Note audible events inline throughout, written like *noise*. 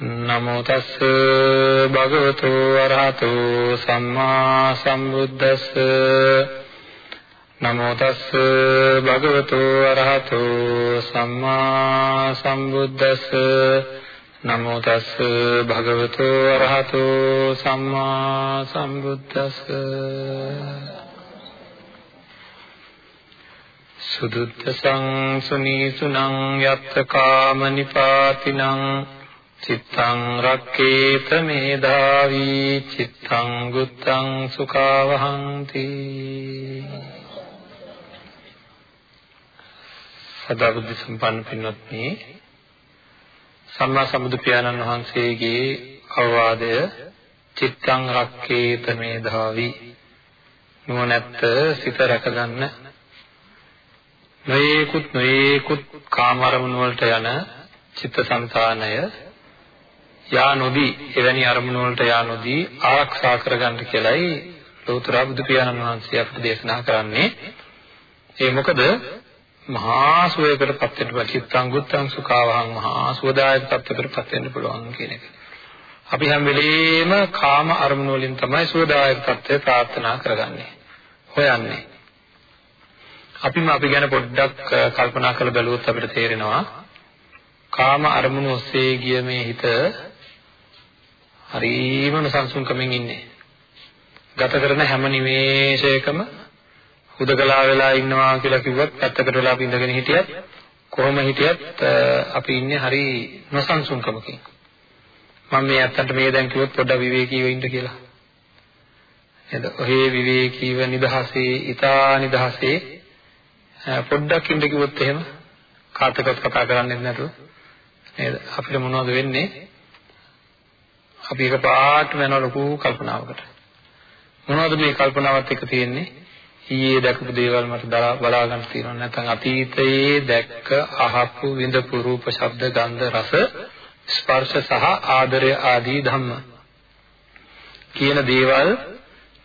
නමෝ තස් භගවතු වරහතු සම්මා සම්බුද්දස්ස. නමෝ තස් භගවතු අරහතු සම්මා සම්බුද්දස්ස. නමෝ තස් භගවතු අරහතු සම්මා සම්බුද්දස්ස. සුදුත්තසං සුනීසුනං යත්ත කාම නිපාතිනං චිත්තං රක්කේත මේධාවි චිත්තං ගුත්තං සුඛවහಂತಿ සදා බුද්ධ සම්පන්න පින්වත්නි සම්මා සම්බුදු පියාණන් වහන්සේගේ අවවාදය චිත්තං රක්කේත මේධාවි නුවණැත්ත සිත රැකගන්න නොයේකුත් නොයේකුත් කාම අරමුණු වලට යන චිත්තසංතානය යා නොදී එවැනි අරමුණු වලට යා නොදී ආරක්ෂා කරගන්න කියලයි ලෝතර බුදු පියාණන් වහන්සේ අපිට දේශනා කරන්නේ ඒ මොකද මහා සුවයකටපත් වෙන්න පුළුවන් චිත්තං ගුත්තං සුඛාවහං මහා සුවදායක තත්ත්වයකටපත් වෙන්න පුළුවන් කියන එක. අපි හැම වෙලෙම කාම අරමුණු වලින් තමයි සුවදායක තත්ත්වය ප්‍රාර්ථනා කරගන්නේ. හොයන්නේ. අපිම අපි ගැන පොඩ්ඩක් කල්පනා කරලා බැලුවොත් අපිට තේරෙනවා කාම අරමුණු ඔස්සේ ගිය මේ හිත හරීම සංසුන්කමින් ඉන්නේ. ගත කරන හැම නිමේෂයකම හුදකලා වෙලා ඉන්නවා කියලා කිව්වත් පැත්තකට වෙලා අපි ඉඳගෙන හිටියත් කොහොම හිටියත් අපි ඉන්නේ හරි නොසන්සුන්කමකින්. මම මේ අත්තන්ට මේ දැන් කිව්වොත් පොඩ්ඩක් විවේකීව ඉන්න කියලා. නේද? ඔහේ විවේකීව නිදහසේ, ඊතා නිදහසේ පොඩ්ඩක් ඉන්න කිව්වොත් එහෙම කාටවත් කතා කරන්නේ නැතුව නේද? අපිට මොනවද වෙන්නේ? අපි එකපාරටම යන ලොකු කල්පනාවකට. මොනවද මේ කල්පනාවත් එක තියෙන්නේ? ඊයේ දැකපු දේවල් මට බලා ගන්න තියෙනවා නැත්නම් අතීතයේ දැක්ක අහපු විඳපු රූප ශබ්ද ගන්ධ රස ස්පර්ශ සහ ආදරය ආදී ධම්ම කියන දේවල්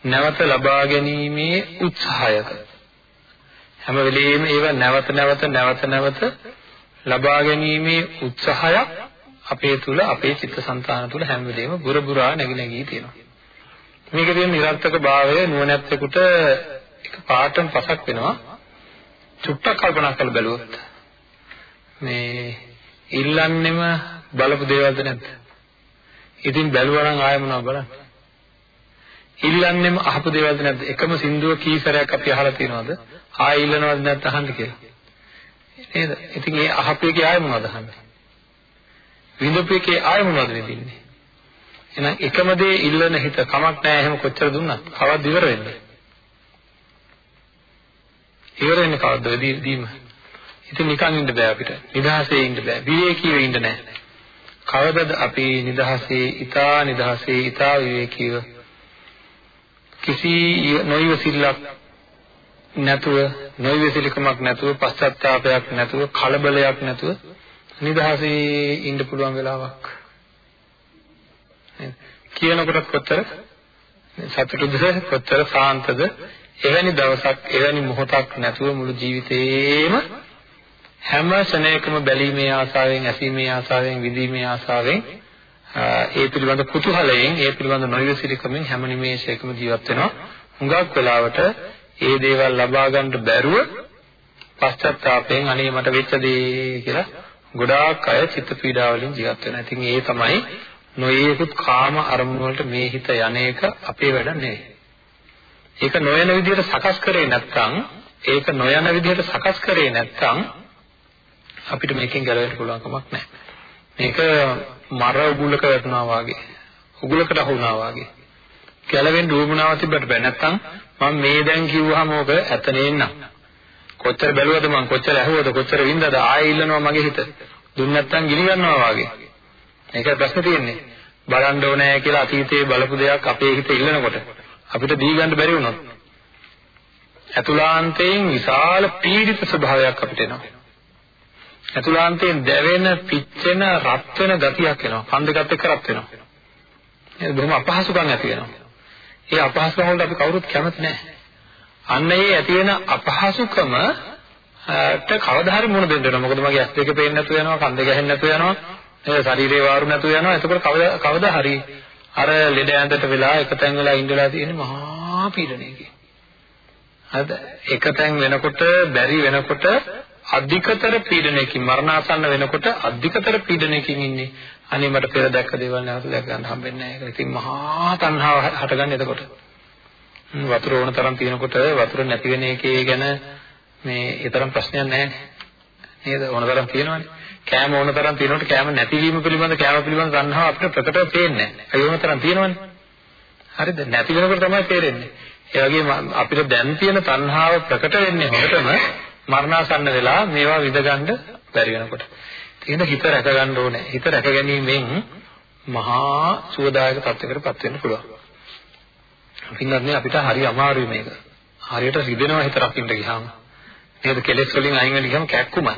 නැවත ලබා ගැනීමේ උත්සාහයක හැම වෙලෙම ඒව නැවත නැවත නැවත නැවත ලබා ගැනීමේ උත්සාහයක් අපේ තුල අපේ චිත්තසංතාන තුල හැම වෙලෙම බුර බුරා නැగి නැගී තියෙනවා මේක තියෙන නිරර්ථක භාවය නුවණැත්තෙකුට එක පාටම පසක් වෙනවා චුට්ටක් කල්පනා කරලා බැලුවොත් මේ ඉල්ලන්නෙම බලපු දේවල්ද නැද්ද? ඉතින් බැලුවා නම් ආයෙ මොනවද බලන්නේ? ඉල්ලන්නෙම අහපු දේවල්ද නැද්ද? එකම සින්දුව කී සැරයක් අපි අහලා තියෙනවද? ආයෙ ඉල්ලනවද නැත්නම් අහන්න කියලා. නේද? ඉතින් ඒ අහපු එකේ ආයෙ මොනවද අහන්නේ? විඳපු එකේ ආයෙ මොනවද විඳින්නේ? එහෙනම් එකම දේ ඉල්ලන හිත කමක් නැහැ එහෙම කොච්චර දුන්නත් කවද්ද ඉවර වෙන්නේ? ඉවර වෙන්නේ කවද්ද දීම? ඉතින් නිකන් ඉන්න බෑ අපිට. නිදහසේ ඉන්න බෑ. විවේකීව ඉන්න නෑ. කවදද අපි නිදහසේ, ඊතා නිදහසේ, ඊතා විවේකීව කිසි නොයවසිල්ලක් නැතුව, නොයවසිලකමක් නැතුව, පශ්චාත්තාවයක් නැතුව, කලබලයක් නැතුව නිදහසේ ඉන්න පුළුවන් වෙලාවක්. කියනකොට කොතර සතුටුද? කොතර සාන්තද? එවැනි දවසක් එවැනි මොහොතක් නැතුව මුළු ජීවිතේම හැම ක්ෂණයකම බැලීමේ ආසාවෙන් ඇසීමේ ආසාවෙන් විඳීමේ ආසාවෙන් ඒ පිළිබඳ කුතුහලයෙන් ඒ පිළිබඳ නොයවසිරිකමෙන් හැම නිමේෂයකම ජීවත් වෙනවා. හුඟක් වෙලාවට ඒ දේවල් ලබා ගන්න බැරුව පශ්චාත්තාපයෙන් අනේ මට වෙච්ච දේ කියලා ගොඩාක් අය චිත්ත පීඩාවලින් ජීවත් වෙනවා. ඉතින් ඒ තමයි නොයේකුත් කාම අරමුණු වලට මේ හිත යන්නේක අපේ වැඩ නෙවෙයි. ඒක නොයන විදිහට සකස් කරේ නැත්නම් ඒක නොයන විදිහට සකස් කරේ නැත්නම් අපිට මේකෙන් ගැලවෙන්න පුළුවන් කමක් නැහැ. මේක මර උගුලක වැටුණා වගේ. උගුලකට අහු වුණා වගේ. ගැලවෙන්න උවමනාව තිබ්බට බෑ. නැත්නම් මම මේ දැන් කිව්වහම ඕක ඇත නේන්නම්. කොච්චර බැලුවද මං කොච්චර ඇහුවද කොච්චර වින්දද ආයෙ ඉල්ලනවා මගේ හිත. දුන්න නැත්නම් ගිනි ගන්නවා වගේ. ඒකයි ප්‍රශ්නේ තියෙන්නේ. බලන්න ඕනේ කියලා අතීතයේ බලපු දෙයක් අපේ හිතේ ඉල්ලනකොට අපිට දී ගන්න බැරි වුණොත් අතුලාන්තයෙන් විශාල පීඩිත ස්වභාවයක් අපිට එනවා. අතුලාන්තයෙන් දැවෙන, පිච්චෙන, රත් වෙන ගතියක් එනවා. කන් දෙකත් එක්ක රත් වෙනවා. ඒක බොහොම අපහසුකම් ඇති වෙනවා. ඒ අපහසුකම් වලට අපි කවුරුත් කැමති නැහැ. අන්න ඒ ඇති වෙන අපහසුකම ට කවදා හරි මුණ දෙන්න වෙනවා. මොකද මගේ ඇස් දෙක පේන්නේ නැතුව යනවා, කන් දෙක ඇහෙන්නේ නැතුව යනවා, ඒ ශරීරේ වාරු නැතුව යනවා. එතකොට කවදා කවදා හරි අර ලෙඩ ඇඳට වෙලා එකතෙන් වෙලා ඉඳලා තියෙන මහා පීඩනයකින්. හරිද? එකතෙන් වෙනකොට බැරි වෙනකොට අධිකතර පීඩනයකින් මරණාසන්න වෙනකොට අධිකතර පීඩනයකින් ඉන්නේ. අනේ මට පෙර දැක්ක දේවල් නැවත දැක ගන්න හම්බෙන්නේ නැහැ. ඒක ඉතින් මහා තණ්හාව හටගන්නේ එතකොට. වතුර ඕන තරම් තියෙනකොට වතුර නැති වෙන එකේ ගැන මේ ඒ තරම් ප්‍රශ්නයක් නැහැ නේද? ඕන තරම් තියෙනවනේ. කෑම ඕන තරම් තියෙනකොට කෑම නැතිවීම පිළිබඳ කෑම පිළිබඳ තණ්හාව අපිට ප්‍රකටව පේන්නේ නැහැ. ඒ ඕන තරම් තියෙනවනේ. හරිද? නැති වෙනකොට තමයි තේරෙන්නේ. ඒ වගේම අපිට දැන් තියෙන තණ්හාව ප්‍රකට වෙන්නේ හොඳටම මරණාසන්න වෙලා මේවා විඳගන්න බැරි වෙනකොට. තියෙන හිත රැක ගන්න ඕනේ. හිත රැක ගැනීමෙන් මහා සුවදායක තත්යකටපත් වෙන්න පුළුවන්. පින්නත් අපිට හරි අමාරුයි මේක. හරියට රිදෙනවා හිත රකින්න ගියාම. නේද? කෙලෙස් වලින් අයින් වෙන්න ගියාම කැක්කුමයි.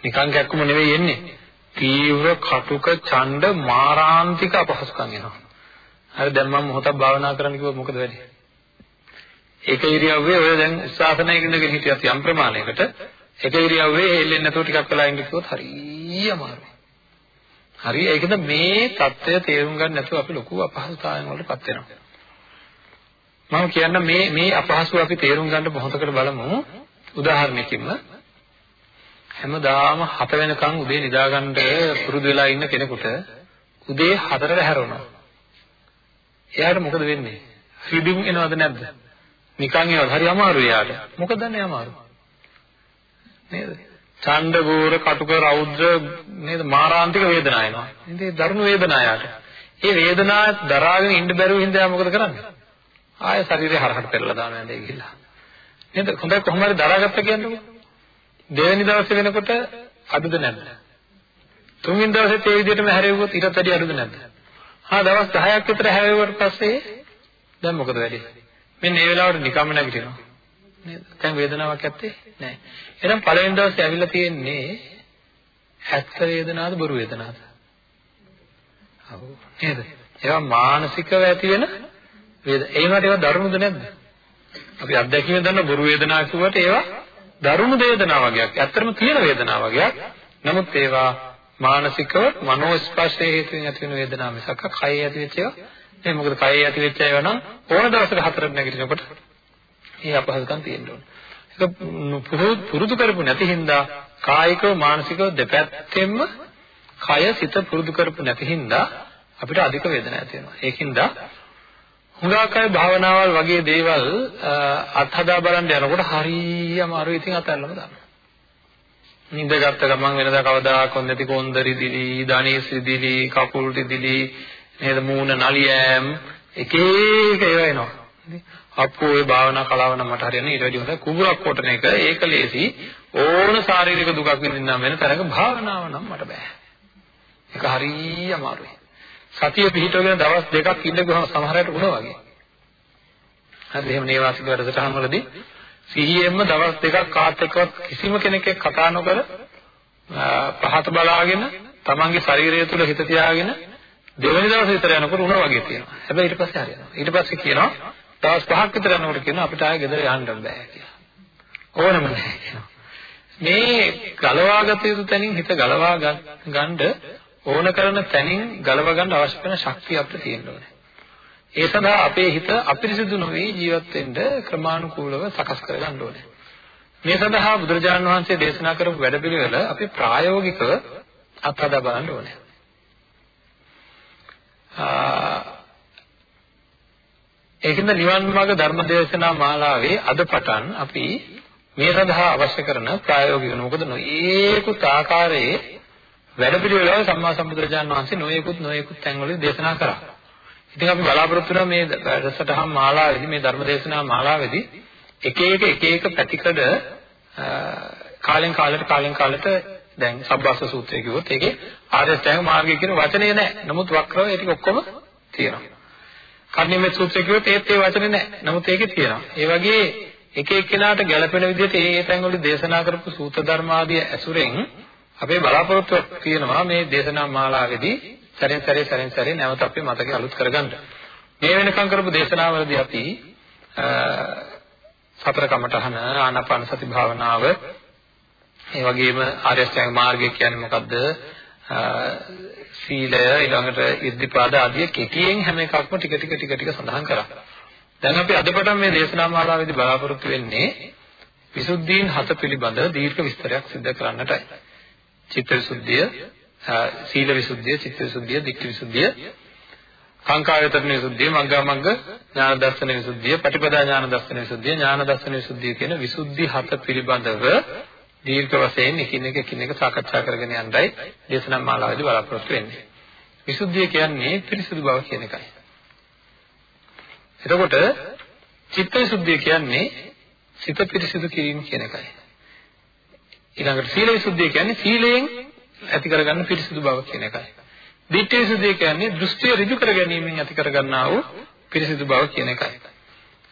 නිකන් කැක්කුම නෙවෙයි එන්නේ. තීව්‍ර කටුක ඡණ්ඩ මාරාන්තික අපහසුකම් එනවා. හරි දැන් මම මොහොතක් භාවනා කරන්න කිව්වොත් මොකද වෙන්නේ? ඒක ඉරියව්වේ ඔය දැන් උත්සාහනයක ඉඳගෙන හිටියත් යම් ප්‍රමාණයකට ඒක ඉරියව්වේ හෙල්ලෙන්නේ නැතුව ටිකක් වෙලා ඉන්න කිව්වොත් හරිය අමාරුයි. හරි ඒකද මේ தත්ත්වය තේරුම් ගන්න නැතුව අපි ලොකු අපහසුතාවයන් වලටපත් වෙනවා. මම කියන්න මේ මේ අපහසුව අපි තේරුම් ගන්න මොහොතකට බලමු උදාහරණයකින්ම හැමදාම 7 වෙනකන් උදේ නිදාගන්න පුරුදු වෙලා ඉන්න කෙනෙකුට උදේ 4ට හැරෙනවා. එයාට මොකද වෙන්නේ? රිදිම් එනවද නැද්ද? නිකන් එනවද? හරි අමාරුයි එයාට. මොකද දන්නේ අමාරු. නේද? ඡණ්ඩ ගෝර කටුක රෞද්‍ර නේද මාරාන්තික වේදනාව එනවා. ඉතින් දරුණු වේදනාව යාට. ඒ වේදනාව දරාගෙන ඉන්න බැරුව හින්දා මොකද කරන්නේ? ආය ශරීරය හරහට පෙරලා දානවා ඇඳේ ගිහිල්ලා. නේද? හොඳයි කොහොම හරි දරාගත්ත කියන්නකො. දෙවෙනි දවසේ වෙනකොට අඩුද නැද්ද? තුන්වෙනි දවසෙත් ඒ විදිහටම හැරෙව්වොත් ඊටත් වැඩි අඩුද නැද්ද? හා දවස් 10ක් විතර හැරෙව්වට පස්සේ දැන් මොකද වෙන්නේ? මෙන්න ඒ වෙලාවට නිකම්ම නැගිටිනවා. නේද? දැන් වේදනාවක් ඇත්තේ නැහැ. එහෙනම් පළවෙනි දවසේ ඇවිල්ලා තියෙන්නේ ඇත්ත වේදනාවද බොරු වේදනාවද? ඔව් නේද? ඒවා මානසිකව ඇති වෙන වේද ඒවට ඒවා දරුණුද නැද්ද? අපි අත්දැකීමෙන් දන්න බොරු වේදනාව කියුවට ඒවා දරුණු වේදනාව වගේක්. ඇත්තටම තියෙන වේදනාව වගේක්. නමුත් ඒවා මානසිකව මනෝ ස්පර්ශයේ හේතුවෙන් ඇති වෙන වේදනාව මිසක් කයේ ඇති වෙච්ච ඒවා නෙවෙයි. මොකද කයේ ඇති වෙච්ච ඒවා නම් ඕන දවසක හතරක් නැගිටිනකොට ඒ අපහසුකම් තියෙන්න ඕන. ඒක පුරුදු කරපු නැති හින්දා කායිකව මානසිකව දෙපැත්තෙන්ම කය සිත පුරුදු කරපු නැති හින්දා අපිට අධික වේදනාවක් ඇති වෙනවා. ඒකින්ද හුඟක් අය භාවනාවල් වගේ දේවල් අත්හදා බලන්න යනකොට හරිය අමාරුයි ඉතින් අතල්ලම දානවා. නිින්දගත්ත ගමන් වෙනදා කවදාකවත් නැති කොන්දරි දිලි, ධනේස් දිලි, කකුල් දිලි, නේද මූණ නලියෑම් එක එක ඒවා එනවා. අප්පෝ ඒ භාවනා කලාව නම් මට හරියන්නේ ඊට වැඩි හොඳයි කුඹුරක් කොටන එක ඒක ලේසි ඕන ශාරීරික දුකක් විඳින්නම් වෙන තරක භාවනාව නම් මට බෑ. ඒක හරිය අමාරුයි. සතිය පිහිටවගෙන දවස් දෙකක් ඉන්න ගියාම සමහර අයට වුණා වගේ. හරිද? එහෙම නේවාසික වැඩසටහන් වලදී සිහියෙන්ම දවස් දෙකක් කාත් එක්කවත් කිසිම කෙනෙක් එක්ක කතා නොකර පහත බලාගෙන තමන්ගේ ශරීරය තුල හිත තියාගෙන දෙවෙනි දවසේ විතර යනකොට උණ වගේ තියෙනවා. හැබැයි ඊට පස්සේ හරියනවා. ඊට පස්සේ කියනවා දවස් පහක් විතර යනකොට කියනවා අපිට ආයෙ ගෙදර යන්න බෑ කියලා. ඕනම නැහැ කියනවා. මේ ගලවාගත යුතු තැනින් හිත ගලවා ගන්න ඕන කරන තැනින් ගලව ගන්න අවශ්‍ය කරන ශක්තිය අපිට තියෙන්න ඕනේ. ඒ සඳහා අපේ හිත අපිරිසිදු නොවේ ජීවත් වෙන්න ක්‍රමානුකූලව සකස් කර ගන්න ඕනේ. මේ සඳහා බුදුරජාණන් වහන්සේ දේශනා කරපු වැඩපිළිවෙල අපි ප්‍රායෝගිකව අත්හදා බලන්න ඕනේ. ඒකින්ද නිවන් මාර්ග ධර්ම දේශනා මාලාවේ අද පටන් අපි මේ සඳහා අවශ්‍ය කරන ප්‍රායෝගික මොකද නොයේකුත් ආකාරයේ වැඩපිළිවෙල සම්මා සම්බුදුරජාණන් වහන්සේ නොයේකුත් නොයේකුත් තැන්වල දේශනා කරා. ඉතින් අපි බලාපොරොත්තු වෙනවා මේ වැඩසටහන් මාලාවේදී මේ ධර්ම දේශනා මාලාවේදී එක එක එක එක පැතිකඩ කාලෙන් කාලයට කාලෙන් කාලයට දැන් සබ්බස්ස සූත්‍රය කිව්වොත් ඒකේ ආර්ය අෂ්ටාංග මාර්ගය කියන වචනේ නැහැ. නමුත් වක්‍රව ඒ ටික ඔක්කොම තියෙනවා. කර්ණිමේ සූත්‍රය කිව්වොත් ඒත් ඒ වචනේ නැහැ. නමුත් ඒකේ තියෙනවා. ඒ වගේ එක එක්කෙනාට ගැළපෙන විදිහට ඒ ඒ තැන්වල දේශනා කරපු සූත්‍ර ධර්ම ආදී ඇසුරෙන් අපේ බලාපොරොත්තුවක් තියෙනවා මේ දේශනා මාලාවේදී සැරෙන් සැරේ සැරෙන් සැරේ නැවත අපේ මතකය අලුත් කරගන්න. මේ වෙනකම් කරපු දේශනාවලදී අපි සතර කමඨහන ආනාපාන සති භාවනාව ඒ වගේම ආර්ය අෂ්ටාංග මාර්ගය කියන්නේ මොකද්ද? සීලය ඊළඟට ඉද්ධිපාද ආදී කෙටියෙන් හැම එකක්ම ටික ටික ටික ටික සඳහන් කරා. දැන් අපි අද පටන් මේ දේශනා මාලාවේදී බලාපොරොත්තු වෙන්නේ විසුද්ධීන් හත පිළිබඳ දීර්ඝ විස්තරයක් සිදු කරන්නටයි. චිත්ත විසුද්ධිය, සීල විසුද්ධිය, චිත්ත විසුද්ධිය, ධිට්ඨි විසුද්ධිය, කාංකායතන විසුද්ධිය, මග්ගා මග්ග ඥාන දර්ශන විසුද්ධිය, පටිපදා ඥාන දර්ශන විසුද්ධිය, ඥාන දර්ශන විසුද්ධිය කියන විසුද්ධි හත පිළිබඳව දීර්ඝ වශයෙන් එකින් එක එකින් එක සාකච්ඡා කරගෙන යන්නයි දේශනා මාලාවේදී බලාපොරොත්තු වෙන්නේ. විසුද්ධිය කියන්නේ පිරිසිදු බව කියන එකයි. එතකොට චිත්ත විසුද්ධිය කියන්නේ සිත පිරිසිදු කිරීම කියන එකයි. ඊළඟට සීල විසුද්ධිය කියන්නේ සීලයෙන් ඇති කරගන්න පිරිසිදු බව කියන එකයි. දිට්ඨි විසුද්ධිය කියන්නේ දෘෂ්ටිය ඍජු කර ගැනීමෙන් ඇති කරගන්නා වූ පිරිසිදු බව කියන එකයි.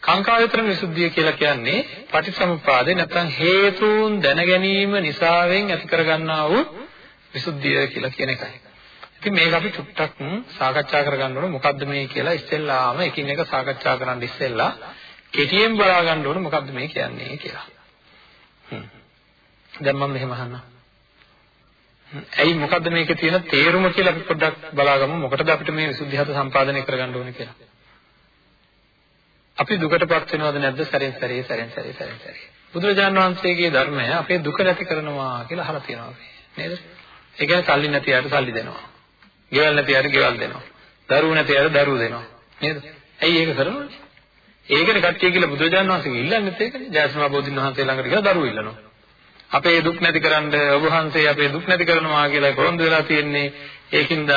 කාංකායතන විසුද්ධිය කියලා කියන්නේ පටිච්චසමුපාදේ නැත්නම් හේතුන් දැන ගැනීම නිසාවෙන් ඇති කරගන්නා වූ විසුද්ධිය කියලා කියන එකයි. ඉතින් මේක අපි චුට්ටක් සාකච්ඡා කරගන්න ඕන මොකද්ද මේ කියලා ඉස්සෙල්ලාම එකින් එක සාකච්ඡා කරන්න ඉස්සෙල්ලා කෙටියෙන් බලා ගන්න ඕන මොකද්ද මේ කියන්නේ කියලා. හ්ම්. දැන් මම මෙහෙම අහන්නම්. ඇයි මොකද්ද මේකේ තියෙන තේරුම කියලා අපි පොඩ්ඩක් බලාගමු. මොකටද අපිට මේ විසුද්ධියත සම්පාදනය කරගන්න ඕනේ කියලා. අපි දුකටපත් වෙනවද නැද්ද සැරෙන් සැරේ සැරෙන් සැරේ සැරෙන් සැරේ. බුදුරජාණන් වහන්සේගේ ධර්මය අපේ දුක නැති කරනවා කියලා අහලා තියෙනවා අපි. නේද? ඒ කියන්නේ සල්ලි නැති අයට සල්ලි දෙනවා. ගෙවල් නැති අයට ගෙවල් දෙනවා. දරුවෝ නැති අයට දරුවෝ දෙනවා. නේද? ඇයි ඒක කරන්නේ? ඒකනේ කට්ටිය කියලා බුදුරජාණන් වහන්සේ ඉල්ලන්නේත් ඒකනේ. ජයසමා බෝධින් වහන්සේ ළඟට ගිහලා දරුවෝ ඉල්ලනවා. අපේ දුක් නැති කරන්න ඔබ වහන්සේ අපේ දුක් නැති කරනවා කියලා පොරොන්දු වෙලා තියෙන්නේ. ඒකින්ද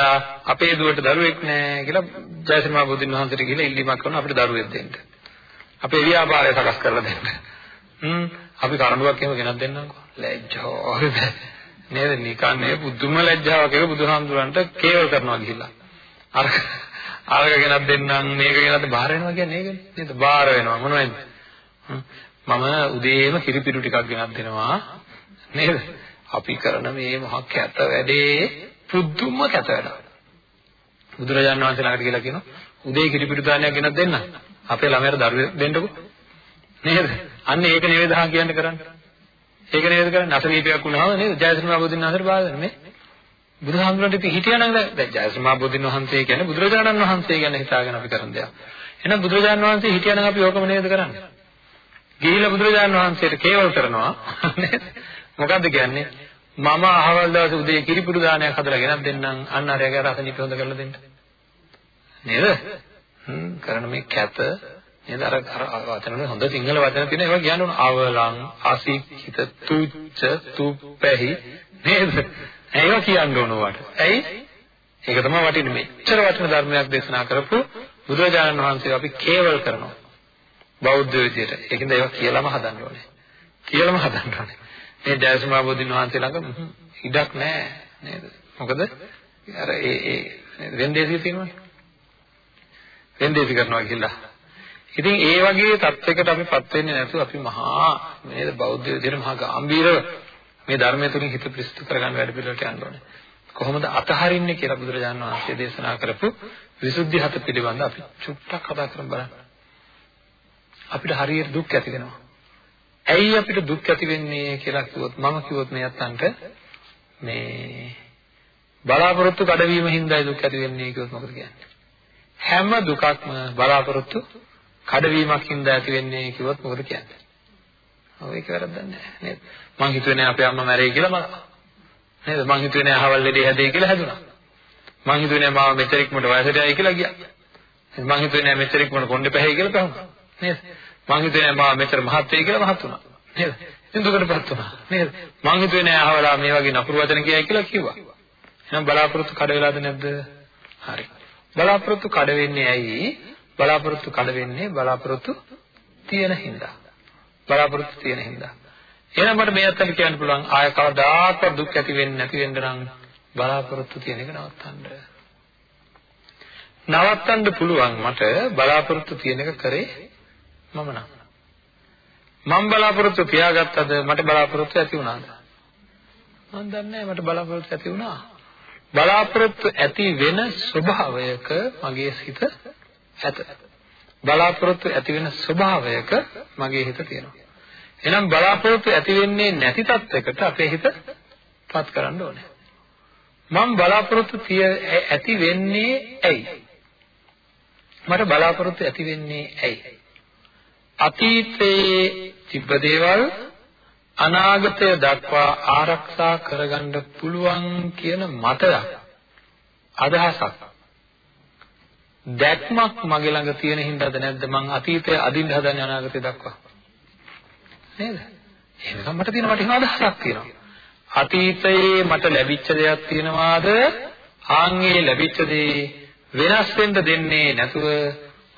අපේ දුවට දරුවෙක් නැහැ කියලා ජයසමා බෝධින් වහන්සේට ගිහලා ඉල්ලීමක් කරනවා අපිට දරුවෙක් දෙන්න. අපේ ව්‍යාපාරය සකස් කරලා දෙන්න. හ්ම් අපි කරඬුවක් එහෙම ගෙනත් දෙන්නම්කෝ. ලැජ්ජා. නේද? නිකන් නේ බුදුම ලැජ්ජාවක් ඒක බුදුහාමුදුරන්ට කේවල් කරනවා ගිහිල්ලා. අර අරක ගෙනත් දෙන්නම් මේක ගෙනත් බාර වෙනවා කියන්නේ ඒකනේ. නේද? බාර වෙනවා මොනවද? මම උදේම කිරිපිරු ටිකක් ගෙනත් දෙනවා. නේද? අපි කරන මේ මහ කැත වැඩේ පුදුම කැත වැඩක්. බුදුරජාණන් වහන්සේ ළඟට ගිහලා කියනවා උදේ කිරිපිරු දානයක් ගෙනත් දෙන්න. අපේ ළමයාට දරුවෙක් දෙන්නකෝ. නේද? අන්න ඒක නෙවෙයි දහම් කියන්න කරන්නේ. ඒක නේද කරන්නේ අසනීපයක් වුණාම නේද ජයශ්‍රී බෝධින් වහන්සේට බාධා මේ බුදුහාමුදුරන්ට ඉතින් හිටියානම් දැන් ජයශ්‍රී බෝධින් වහන්සේ කියන්නේ බුදුරජාණන් වහන්සේ ගැන හිතාගෙන අපි කරන දෙයක්. එහෙනම් බුදුරජාණන් වහන්සේ හිටියානම් අපි ඕකම නේද කරන්නේ? ගිහිල්ලා බුදුරජාණන් වහන්සේට කේවල් කරනවා *laughs* නේද? මොකද්ද කියන්නේ? මම අහවල් දවසේ උදේ කිරිපුඩු දානයක් හදලා ගෙනත් දෙන්නම්. අන්න අරයාගේ රසනීප හොඳ කරලා දෙන්න. නේද? හ්ම් කරන මේ කැත නේද? අර වචන වල හොඳ සිංහල වචන තියෙන ඒවා කියන්න ඕන. අවලං අසික්කිත තුච්ච තුප්පැහි නේද? ඒවා කියන්න ඕන වට ඇයි? ඒක තමයි වටින්නේ. මෙච්චර වටින ධර්මයක් දේශනා කරපු බුදුරජාණන් වහන්සේ අපි කේවල් කරනවා. බෞද්ධ විදියට. ඒකින්ද ඒවා කියලාම හදන්න ඕනේ. කියලාම හදන්න ඕනේ. මේ ජයසුමා බෝධින් වහන්සේ ළඟ ඉඩක් නැහැ නේද මොකද අර ඒ ඒ වෙන්දේසිය තියෙනවනේ වෙන්දේසි කරනවා කියලා ඉතින් ඒ වගේ තත්යකට අපිපත් වෙන්නේ නැතුව අපි මහා නේද බෞද්ධ විදිහට මහා ගැඹීරව මේ ධර්මය තුලින් හිත ප්‍රසිද්ධ කරගන්න වැඩ පිළිවෙලට යන්න ඕනේ. කොහොමද අතහරින්නේ කියලා බුදුරජාණන් වහන්සේ දේශනා කරපු විසුද්ධි හත පිළිබඳ අපි චුට්ටක් කතා කරමු බලන්න. අපිට හරියට දුක් ඇති වෙනවා. ඇයි අපිට දුක් ඇති වෙන්නේ කියලා කිව්වොත් මම කිව්වොත් මේ අත්තන්ට මේ බලාපොරොත්තු කඩවීම හින්දායි දුක් ඇති වෙන්නේ කිව්වොත් මොකද කියන්නේ? හැම දුකක්ම බලාපොරොත්තු කඩවීමක් හින්දා ඇති වෙන්නේ කිව්වොත් මොකද කියන්නේ? ඔව් ඒක වැරද්දක් නෑ නේද? මං හිතුවේ නෑ අපේ අම්මා මැරෙයි කියලා මම. නේද? මං හිතුවේ නෑ අහවල් ලෙඩේ හැදෙයි කියලා හැදුනා. මං හිතුවේ නෑ මාව මෙතර ඉක්මනට වයසට යයි කියලා ගියා. මං හිතුවේ නෑ මෙතර ඉක්මනට කොණ්ඩේ පැහැයි කියලා පැහුණා. නේද? මං හිතුවේ නෑ මාව මෙතර මහත් වෙයි කියලා මහත් වුණා. නේද? ඉතින් දුකටපත් වුණා. නේද? මං හිතුවේ නෑ අහවලා මේ වගේ නපුරු වචන කියයි කියලා කිව්වා. එහෙනම් බලාපොරොත්තු කඩ වෙලාද නැද්ද? හරි. බලාපොරොත්තු කඩ වෙන්නේ ඇයි? බලාපොරොත්තු කඩ වෙන්නේ බලාපොරොත්තු තියෙන හින්දා. බලාපොරොත්තු තියෙන හින්දා. එහෙනම් මට මේ අතට කියන්න පුළුවන් ආය කවදාකවත් දුක් ඇති වෙන්නේ නැති වෙන්න නම් බලාපොරොත්තු තියෙන එක නවත්තන්න. නවත්තන්න පුළුවන් මට බලාපොරොත්තු තියෙන එක කරේ මම නම්. මම බලාපොරොත්තු තියාගත්තද මට බලාපොරොත්තු ඇති වුණාද? මම දන්නේ මට බලාපොරොත්තු ඇති වුණා. බලාපොරොත්තු ඇති වෙන ස්වභාවයක මගේ හිත ඇත. බලාපොරොත්තු ඇති වෙන ස්වභාවයක මගේ හිත තියෙනවා. එහෙනම් බලාපොරොත්තු ඇති වෙන්නේ නැති තත්යකට අපේ හිත පත් කරන්න ඕනේ. මම බලාපොරොත්තු ඇති වෙන්නේ ඇයි? මට බලාපොරොත්තු ඇති වෙන්නේ ඇයි? අතීතයේ තිබ්බ දේවල් අනාගතය දක්වා ආරක්ෂා කරගන්න පුළුවන් කියන මතයක් අදහසක්. දැක්මක් මගේ ළඟ තියෙන හින්දාද නැද්ද? මං අතීතය අදින්න හදන්නේ අනාගතය දක්වා. නේද? එහෙනම් මට තියෙන මට එහෙම අදහසක් තියෙනවා. අතීතයේ මට ලැබිච්ච දෙයක් තියෙනවාද? ආන්ගේ ලැබිච්ච දේ වෙනස් වෙන්න දෙන්නේ නැතුව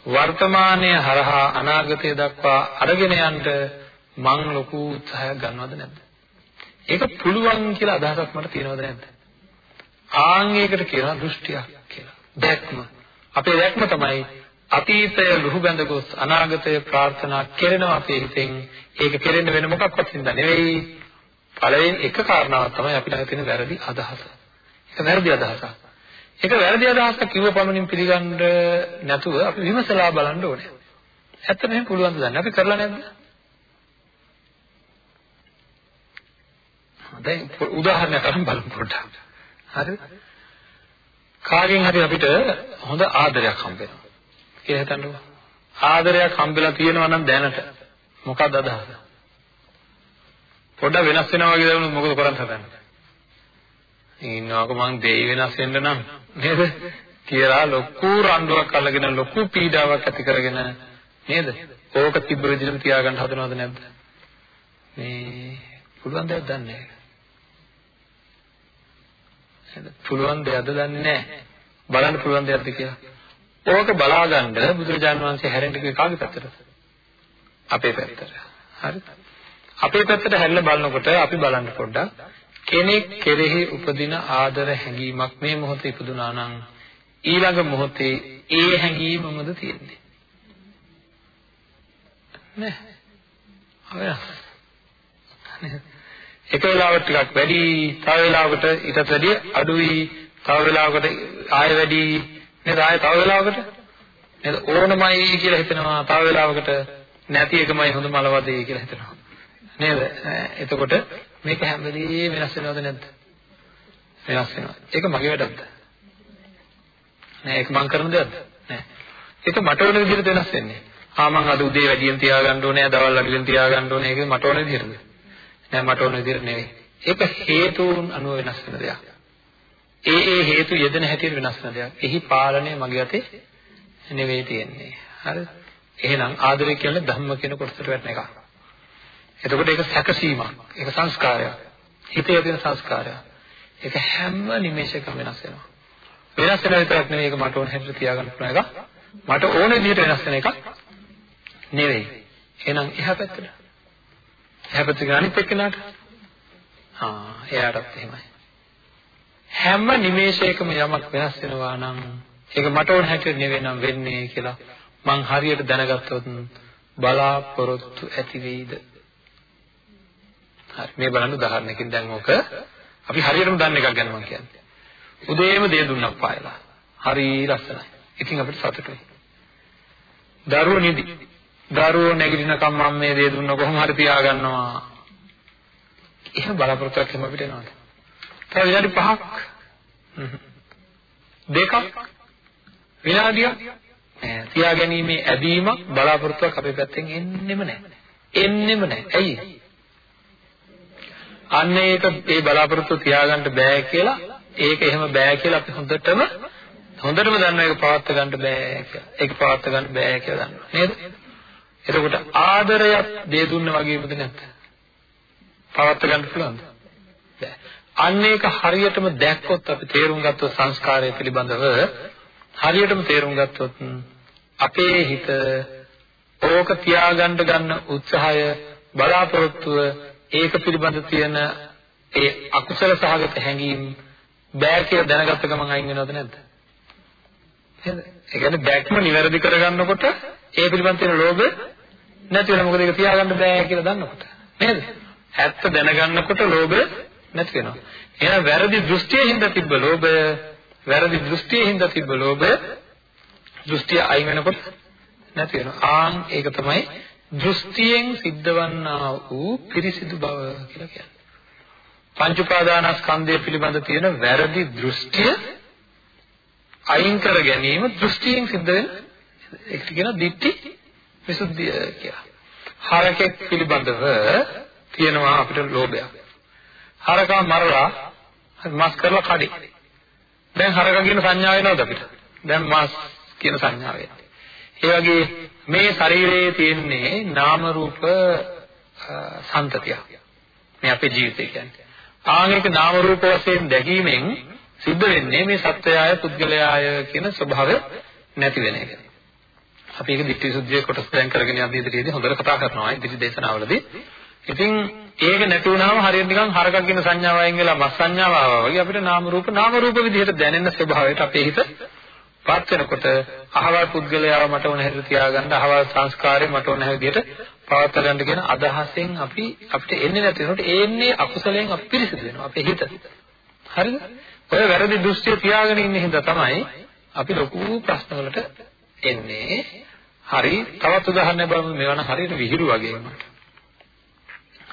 වර්තමානයේ හරහා අනාගතය දක්වා අරගෙන යන්න මං ලොකු උත්සාහයක් ගන්නවද නැද්ද? ඒක පුළුවන් කියලා අදහසක් මට තියෙනවද නැද්ද? ආන් ඒකට කියනවා දෘෂ්ටියක් කියලා. දැක්ම. අපේ දැක්ම තමයි අතීතය ලුහු බැඳ ගොස් අනාගතය ප්‍රාර්ථනා කෙරෙනවා අපේ හිතෙන්. ඒක කෙරෙන්න වෙන මොකක්වත් හින්දා නෙවෙයි. පළවෙනි එක කාරණාවක් තමයි අපිට තියෙන වැරදි අදහස. ඒක වැරදි අදහසක්. ඒක වැරදි අදහසක් කිව්ව පමණින් පිළිගන්න නැතුව අපි විමසලා බලන්න ඕනේ. ඇත්තටම එහෙම පුළුවන් දන්නේ. අපි කරලා නැද්ද? දැන් උදාහරණයක් අරන් බලමු පොඩ්ඩක්. හරිද? කාගෙන් හරි අපිට හොඳ ආදරයක් හම්බ වෙනවා. කියලා හිතන්නකෝ. ආදරයක් හම්බෙලා තියෙනවා නම් දැනට මොකක්ද අදහස? පොඩ්ඩක් වෙනස් වෙනවා වගේ දැනුනොත් මොකද කරන්න හදන්නේ? ඉන්නවක මං දෙයි වෙනස් වෙන්න නම් නේද? කියලා ලොකු රණ්ඩුවක් අල්ලගෙන ලොකු පීඩාවක් ඇති කරගෙන නේද? ඕක තිබ්බ විදිහටම තියාගන්න හදනවද නැද්ද? මේ පුළුවන් දෙයක් දන්නේ නැහැ. පුළුවන් දෙයක්ද දන්නේ නැහැ. බලන්න පුළුවන් දෙයක්ද කියලා. ඕක බලාගන්න බුදුරජාණන් වහන්සේ හැරෙන්න කිව්වේ කාගේ පැත්තටද? අපේ පැත්තට. හරි. අපේ පැත්තට හැරිලා බලනකොට අපි බලන්න පොඩ්ඩක් කෙනෙක් කෙරෙහි උපදින ආදර හැඟීමක් මේ මොහොතේ ඉපදුනා නම් ඊළඟ මොහොතේ ඒ හැඟීමමද තියෙන්නේ? නෑ. අවය එක වෙලාවකට ටිකක් වැඩි තව වෙලාවකට ඊටත් වැඩිය අඩුයි. තව වෙලාවකට ආය වැඩි. නේද? ආය තව වෙලාවකට? නේද? ඕනමයි කියලා හිතනවා. තව වෙලාවකට නැති එකමයි හොඳම අලවදේ කියලා හිතනවා. නේද? එතකොට මේක හැම වෙලෙම වෙනස් වෙනවද නැද්ද? වෙනස් වෙනවා. ඒක මගේ වැඩක්ද? නෑ ඒක මං කරන දෙයක්ද? නෑ. ඒක මට ඕන විදිහට වෙනස් වෙන්නේ. ආ මං අද උදේ වැඩියෙන් තියාගන්න ඕනේ, දවල් අඩුවෙන් තියාගන්න ඕනේ. ඒක මට ඕන විදිහටද? නෑ මට ඕන විදිහට නෙවෙයි. ඒක හේතුන් අනුව වෙනස් වෙන දෙයක්. ඒ ඒ හේතු යෙදෙන හැටියට වෙනස් වෙන දෙයක්. එහි පාලනය මගේ අතේ නෙවෙයි තියෙන්නේ. හරිද? එහෙනම් ආදරය කියන්නේ ධම්ම කියන කොටසට වැටෙන එකක්. එතකොට ඒක සැකසීමක්. ඒක සංස්කාරයක්. හිතේ තියෙන සංස්කාරයක්. ඒක හැම නිමේෂයකම වෙනස් වෙනවා. වෙනස් වෙන විතරක් නෙවෙයි ඒක මට ඕන හැටියට තියාගන්න පුළුවන් එකක්. මට ඕන විදිහට වෙනස් වෙන එකක් නෙවෙයි. එහෙනම් එහා පැත්තට. එහා පැත්තේ අනිත් එක්කනට. ආ එයාටත් එහෙමයි. හැම නිමේෂයකම යමක් වෙනස් වෙනවා නම් ඒක මට ඕන හැටියට නෙවෙයි නම් වෙන්නේ කියලා මං හරියට දැනගත්තොත් බලාපොරොත්තු ඇති වෙයිද හරි මේ බලන්න උදාහරණයකින් දැන් ඕක අපි හරියටම දන්න එකක් ගැන මම කියන්නේ. උදේම දේ දුන්නක් පායලා. හරි ලස්සනයි. ඉතින් අපිට සතුටුයි. දරුවෝ නිදි. දරුවෝ නැගිටිනකම් මම මේ දේ දුන්න කොහොම හරි තියාගන්නවා. එහෙම බලාපොරොත්තුවක් එහෙම අපිට එනවද? තව විනාඩි 5ක් දෙකක් විනාඩියක් තියාගැනීමේ ඇදීමක් බලාපොරොත්තුවක් අපේ පැත්තෙන් එන්නෙම නැහැ. එන්නෙම නැහැ. ඇයි? අන්න ඒක ඒ බලාපොරොත්තු තියාගන්න බෑ කියලා ඒක එහෙම බෑ කියලා අපි හොඳටම හොඳටම දන්නවා ඒක පවත් ගන්න බෑ කියලා. ඒක පවත් ගන්න බෑ කියලා දන්නවා. නේද? එතකොට ආදරයක් දේ දුන්න වගේමද නැත්ද? පවත් ගන්න පුළුවන්ද? බෑ. අන්න ඒක හරියටම දැක්කොත් අපි තේරුම් ගත්තොත් සංස්කාරය පිළිබඳව හරියටම තේරුම් ගත්තොත් අපේ හිත ඕක තියාගන්න ගන්න උත්සාහය බලාපොරොත්තුව ඒක පිළිබඳ තියෙන ඒ අකුසල සහගත හැඟීම් බෑ කියලා දැනගත්ත ගමන් අයින් වෙනවද නැද්ද? නේද? ඒ කියන්නේ බෑක්ම නිවැරදි කරගන්නකොට ඒ පිළිබඳ තියෙන ලෝභ නැති වෙනවා. මොකද ඒක තියාගන්න බෑ කියලා දන්නකොට. නේද? ඇත්ත දැනගන්නකොට ලෝභ නැති වෙනවා. එහෙනම් වැරදි දෘෂ්ටියෙන් හින්දා තිබ්බ ලෝභය, වැරදි දෘෂ්ටියෙන් හින්දා තිබ්බ ලෝභය දෘෂ්ටිය අයින් වෙනකොට නැති වෙනවා. ආන් ඒක තමයි දෘෂ්ටියෙන් සිද්ධවන්නා වූ පිරිසිදු බව කියලා කියන්නේ. පංච උපාදානස්කන්ධය පිළිබඳ තියෙන වැරදි දෘෂ්ටිය අයින් කර ගැනීම දෘෂ්ටියෙන් සිද්ධ වෙන ඒකට කියනවා ditthi විසුද්ධිය කියලා. හරකෙක් පිළිබඳව තියෙනවා අපිට ලෝභයක්. හරකා මරලා මස් කරලා කඩේ. දැන් හරකා කියන සංඥාව එනවද අපිට? දැන් මස් කියන සංඥාව එනවා. ඒ වගේ මේ ශරීරයේ තියෙන්නේ නාම රූප සම්තතිය. මේ අපේ ජීවිතය කියන්නේ. ආනික නාම රූප වශයෙන් දැකීමෙන් සිද්ධ වෙන්නේ මේ සත්‍යයය පුද්ගලයාය කියන ස්වභාවය නැති වෙන එක. අපි ඒක ditthi sudhiye කොටස් දැන් කරගෙන යද්දී ඉදිරියේදී හොඳට කතා කරනවා ඉදිරි දේශනාවලදී. ඉතින් ඒක නැති වුණාම හරියට නිකන් හරකක් කියන සංඥාව අයින් වෙලා මස් සංඥාව ආවා වගේ අපිට නාම රූප නාම රූප විදිහට දැනෙන ස්වභාවයට අපේ හිත පත් වෙනකොට අහවල් පුද්ගලයාව මට ඕන හැටියට තියාගන්න අහවල් සංස්කාරය මට ඕන හැටියට පවත්වා ගන්න කියන අදහසෙන් අපි අපිට එන්නේ නැති වෙනකොට ඒන්නේ අකුසලයෙන් අපි පිරිසිදු වෙනවා අපේ හිත. හරිද? ඔය වැරදි දෘෂ්ටිය තියාගෙන ඉන්න හින්දා තමයි අපි ලොකු ප්‍රශ්නවලට එන්නේ. හරි තවත් උදාහරණයක් බලමු මේවා නම් හරියට විහිළු වගේ මට.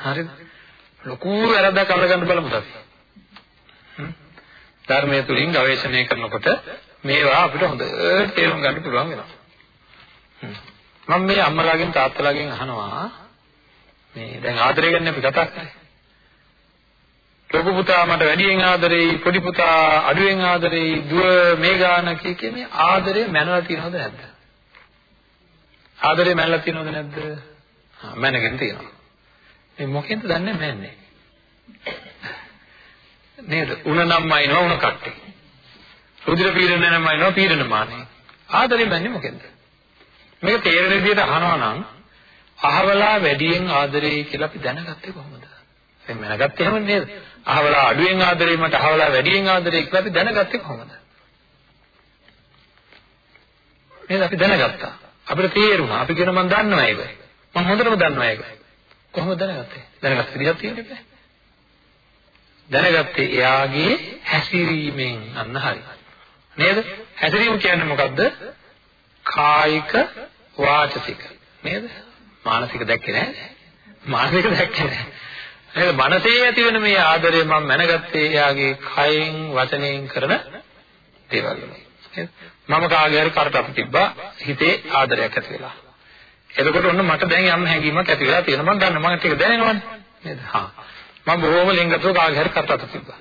හරිද? ලොකු වැරද්දක් අරගන්න බලමු අපි. ධර්මයේ තුලින් ගවේෂණය කරනකොට මේවා අපිට හොඳට තේරුම් ගන්න පුළුවන් වෙනවා. මම මේ අම්මලාගෙන් තාත්තලාගෙන් අහනවා මේ දැන් ආදරය ගැන අපි කතා කරන්නේ. ලොකු පුතා මට වැඩියෙන් ආදරෙයි, පොඩි පුතා අඩුවෙන් ආදරෙයි, දුව මේ ගාන කී කිය මේ ආදරය මැනලා තියෙනවද නැද්ද? ආදරය මැනලා තියෙනවද නැද්ද? හා මැනගෙන තියෙනවා. මේ මොකෙන්ද දන්නේ මැන්නේ? නේද? උණ නම් මයින්නවා උණ කට්ටේ. රුධිර පීඩන නම් මයින්නවා පීඩන මානේ. ආදරය මැන්නේ මොකෙන්ද? මේක තේරෙන විදිහට අහනවා නම් අහවලා වැඩියෙන් ආදරේ කියලා අපි දැනගත්තේ කොහොමද? දැන් මනගත්තේ එහෙම නේද? අහවලා අඩුවෙන් ආදරේ මට අහවලා වැඩියෙන් ආදරේ කියලා අපි දැනගත්තේ කොහොමද? නේද අපි දැනගත්තා. අපිට තේරුණා. අපි කියන මම දන්නවා ඒක. මම හොඳටම දන්නවා ඒක. කොහොමද දැනගත්තේ? දැනගත්ත විදිහක් තියෙන්නේ නැහැ. දැනගත්තේ එයාගේ හැසිරීමෙන් අන්න හරි. නේද? හැසිරීම කියන්නේ මොකද්ද? කායික වාචසික නේද? මානසික දැක්කේ නැහැ. මානසික දැක්කේ නැහැ. නේද? මනසේ ඇති වෙන මේ ආදරය මම මැනගත්තේ එයාගේ කයෙන් වචනයෙන් කරන දේවල් වලින්. නේද? මම කාගේ හරි කරට අපි තිබ්බා හිතේ ආදරයක් ඇති වෙලා. එතකොට ඔන්න මට දැන් යම් හැඟීමක් ඇති වෙලා තියෙනවා. මම දන්නවා මට ඒක දැනෙනවනේ. නේද? හා. මම බොහොම ලිංගතව කාගේ හරි කරට අපි තිබ්බා.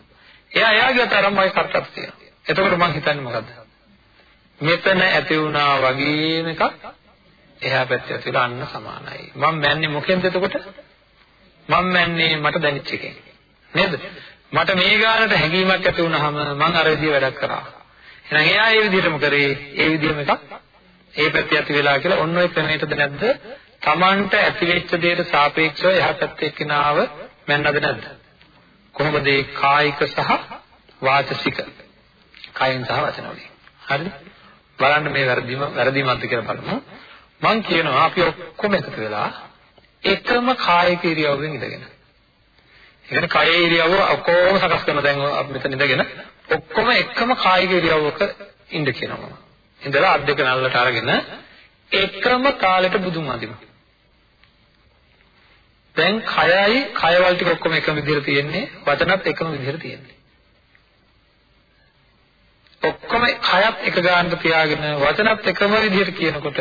එයා එයාගේ තරම් මගේ කරට අපි තියෙනවා. එතකොට මම හිතන්නේ මොකද්ද? මෙතන ඇති වුණා වගේම එකක් එහා පැත්තේ ඇතිලා අන්න සමානයි. මම මැන්නේ මොකෙන්ද එතකොට? මම මැන්නේ මට දැනෙච්ච එකෙන්. නේද? මට මේ ගානට හැඟීමක් ඇති වුණාම මම අර විදිය වැඩක් කරා. එහෙනම් එයා ඒ විදිහටම කරේ ඒ විදිහම එකක් ඒ පැත්තේ ඇති වෙලා කියලා ඔන්න ඔය ක්‍රමයටද නැද්ද? Tamanට ඇති වෙච්ච දෙයට සාපේක්ෂව එහා පැත්තේ කෙනාව මැන්නද නැද්ද? කොහොමද ඒ කායික සහ වාචසික කායෙන් සහ වචන වලින්. හරිද? බලන්න මේ වැරදිම වැරදිමත්ද කියලා බලමු. මම කියනවා අපි ඔක්කොම එකතු වෙලා එකම කායික ඉරියව්වෙන් ඉඳගෙන. ඒ කියන්නේ කයේ ඉරියව්ව ඔක්කොම සකස් කරන දැන් අපි මෙතන ඉඳගෙන ඔක්කොම එකම කායික ඉරියව්වක ඉඳ කියනවා. ඉඳලා අත් දෙක නල්ලට අරගෙන එකම කාලෙට බුදුන් වඳිමු. දැන් කයයි කයවල ටික ඔක්කොම එකම විදිහට තියෙන්නේ වචනත් එකම විදිහට තියෙන්නේ. ඔක්කොම කයත් එක ගානට තියාගෙන වචනත් එකම විදිහට කියනකොට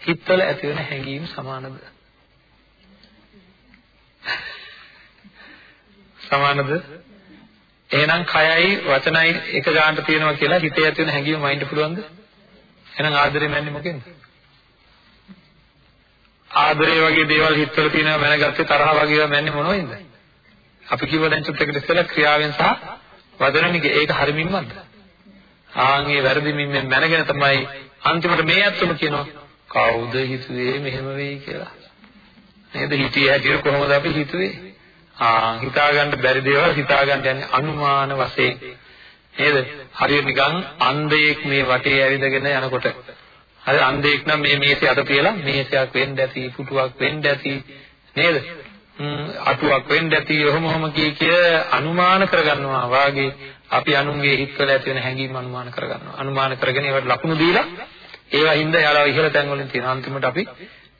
හිතවල ඇති වෙන හැඟීම් සමානද? සමානද? එහෙනම් කයයි වචනයි එක ගානට තියෙනවා කියලා හිතේ ඇති වෙන හැඟීම මයින්ඩ් පුළුවන්ද? එහෙනම් ආදරේ මැන්නේ මොකෙන්ද? ආදරේ වගේ දේවල් හිතවල තියෙනවා මැනගත්තේ තරහ වගේ ඒවා මැන්නේ මොනවෙන්ද? අපි කිව්ව දැන් චුට්ටකට ඉස්සෙල්ලා ක්‍රියාවෙන් සහ වචනෙන් ඒක හරිමින්වත්ද? ආන්ගේ වැරදිමින් මේ මැනගෙන තමයි අන්තිමට මේ ඇත්තම කියනවා කවුද හිතුවේ මෙහෙම වෙයි කියලා. නේද හිතියේ හැටියට කොහොමද අපි හිතුවේ? ආ හිතාගන්න බැරි දේවල් හිතාගන්න යන්නේ අනුමාන වශයෙන්. නේද? හරියට නිකන් අන්ධයෙක් මේ වටේ ඇවිදගෙන යනකොට හරි අන්ධයෙක් නම් මේ මේසේ අත තියලා මේසයක් වෙන්න ඇති, පුටුවක් වෙන්න ඇති නේද? අටුවක් වෙන්න ඇති ඔහොම ඔහොම කී කිය අනුමාන කරගන්නවා වාගේ අපි අනුන්ගේ හිතවල ඇති වෙන හැඟීම් අනුමාන කරගන්නවා. අනුමාන කරගෙන ඒවට ලකුණු දීලා ඒවා හින්දා යාලා ඉහළ තැන් වලින් තියෙන අන්තිමට අපිට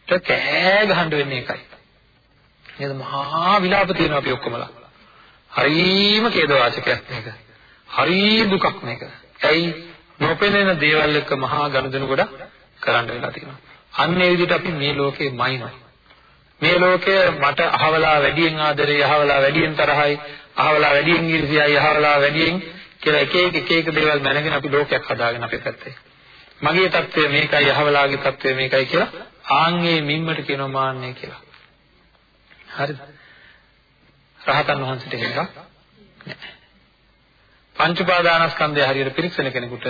කෑ ගහන්න වෙන්නේ ඒකයි. නේද? මහා විලාප තියෙනවා අපි ඔක්කොමලා. හරීම ඛේද වාචකයක් මේක. හරී දුකක් මේක. ඇයි නොපෙනෙන දේවල් එක්ක මහා ගනුදෙනු ගොඩක් කරන්න වෙලා තියෙනවා. අන්න ඒ විදිහට අපි මේ ලෝකේ මයින්නවා. මේ ලෝකය මට අහවලා වැඩියෙන් ආදරේ, අහවලා වැඩියෙන් තරහයි, අහවලා වැඩියෙන් ඊර්ෂ්‍යයි, අහවලා වැඩියෙන් කියලා එක එක එක එක දේවල් මැනගෙන අපි ලෝකයක් හදාගෙන අපේ පැත්තේ. මගේ தත්වය මේකයි, අහවලාගේ தත්වය මේකයි කියලා ආන්ගේ මිම්මට කියනවා මාන්නය කියලා. හරිද? රහතන් වහන්සේට එකක් නැහැ. පංච උපාදානස්කන්ධය හරියට පිරික්සන කෙනෙකුට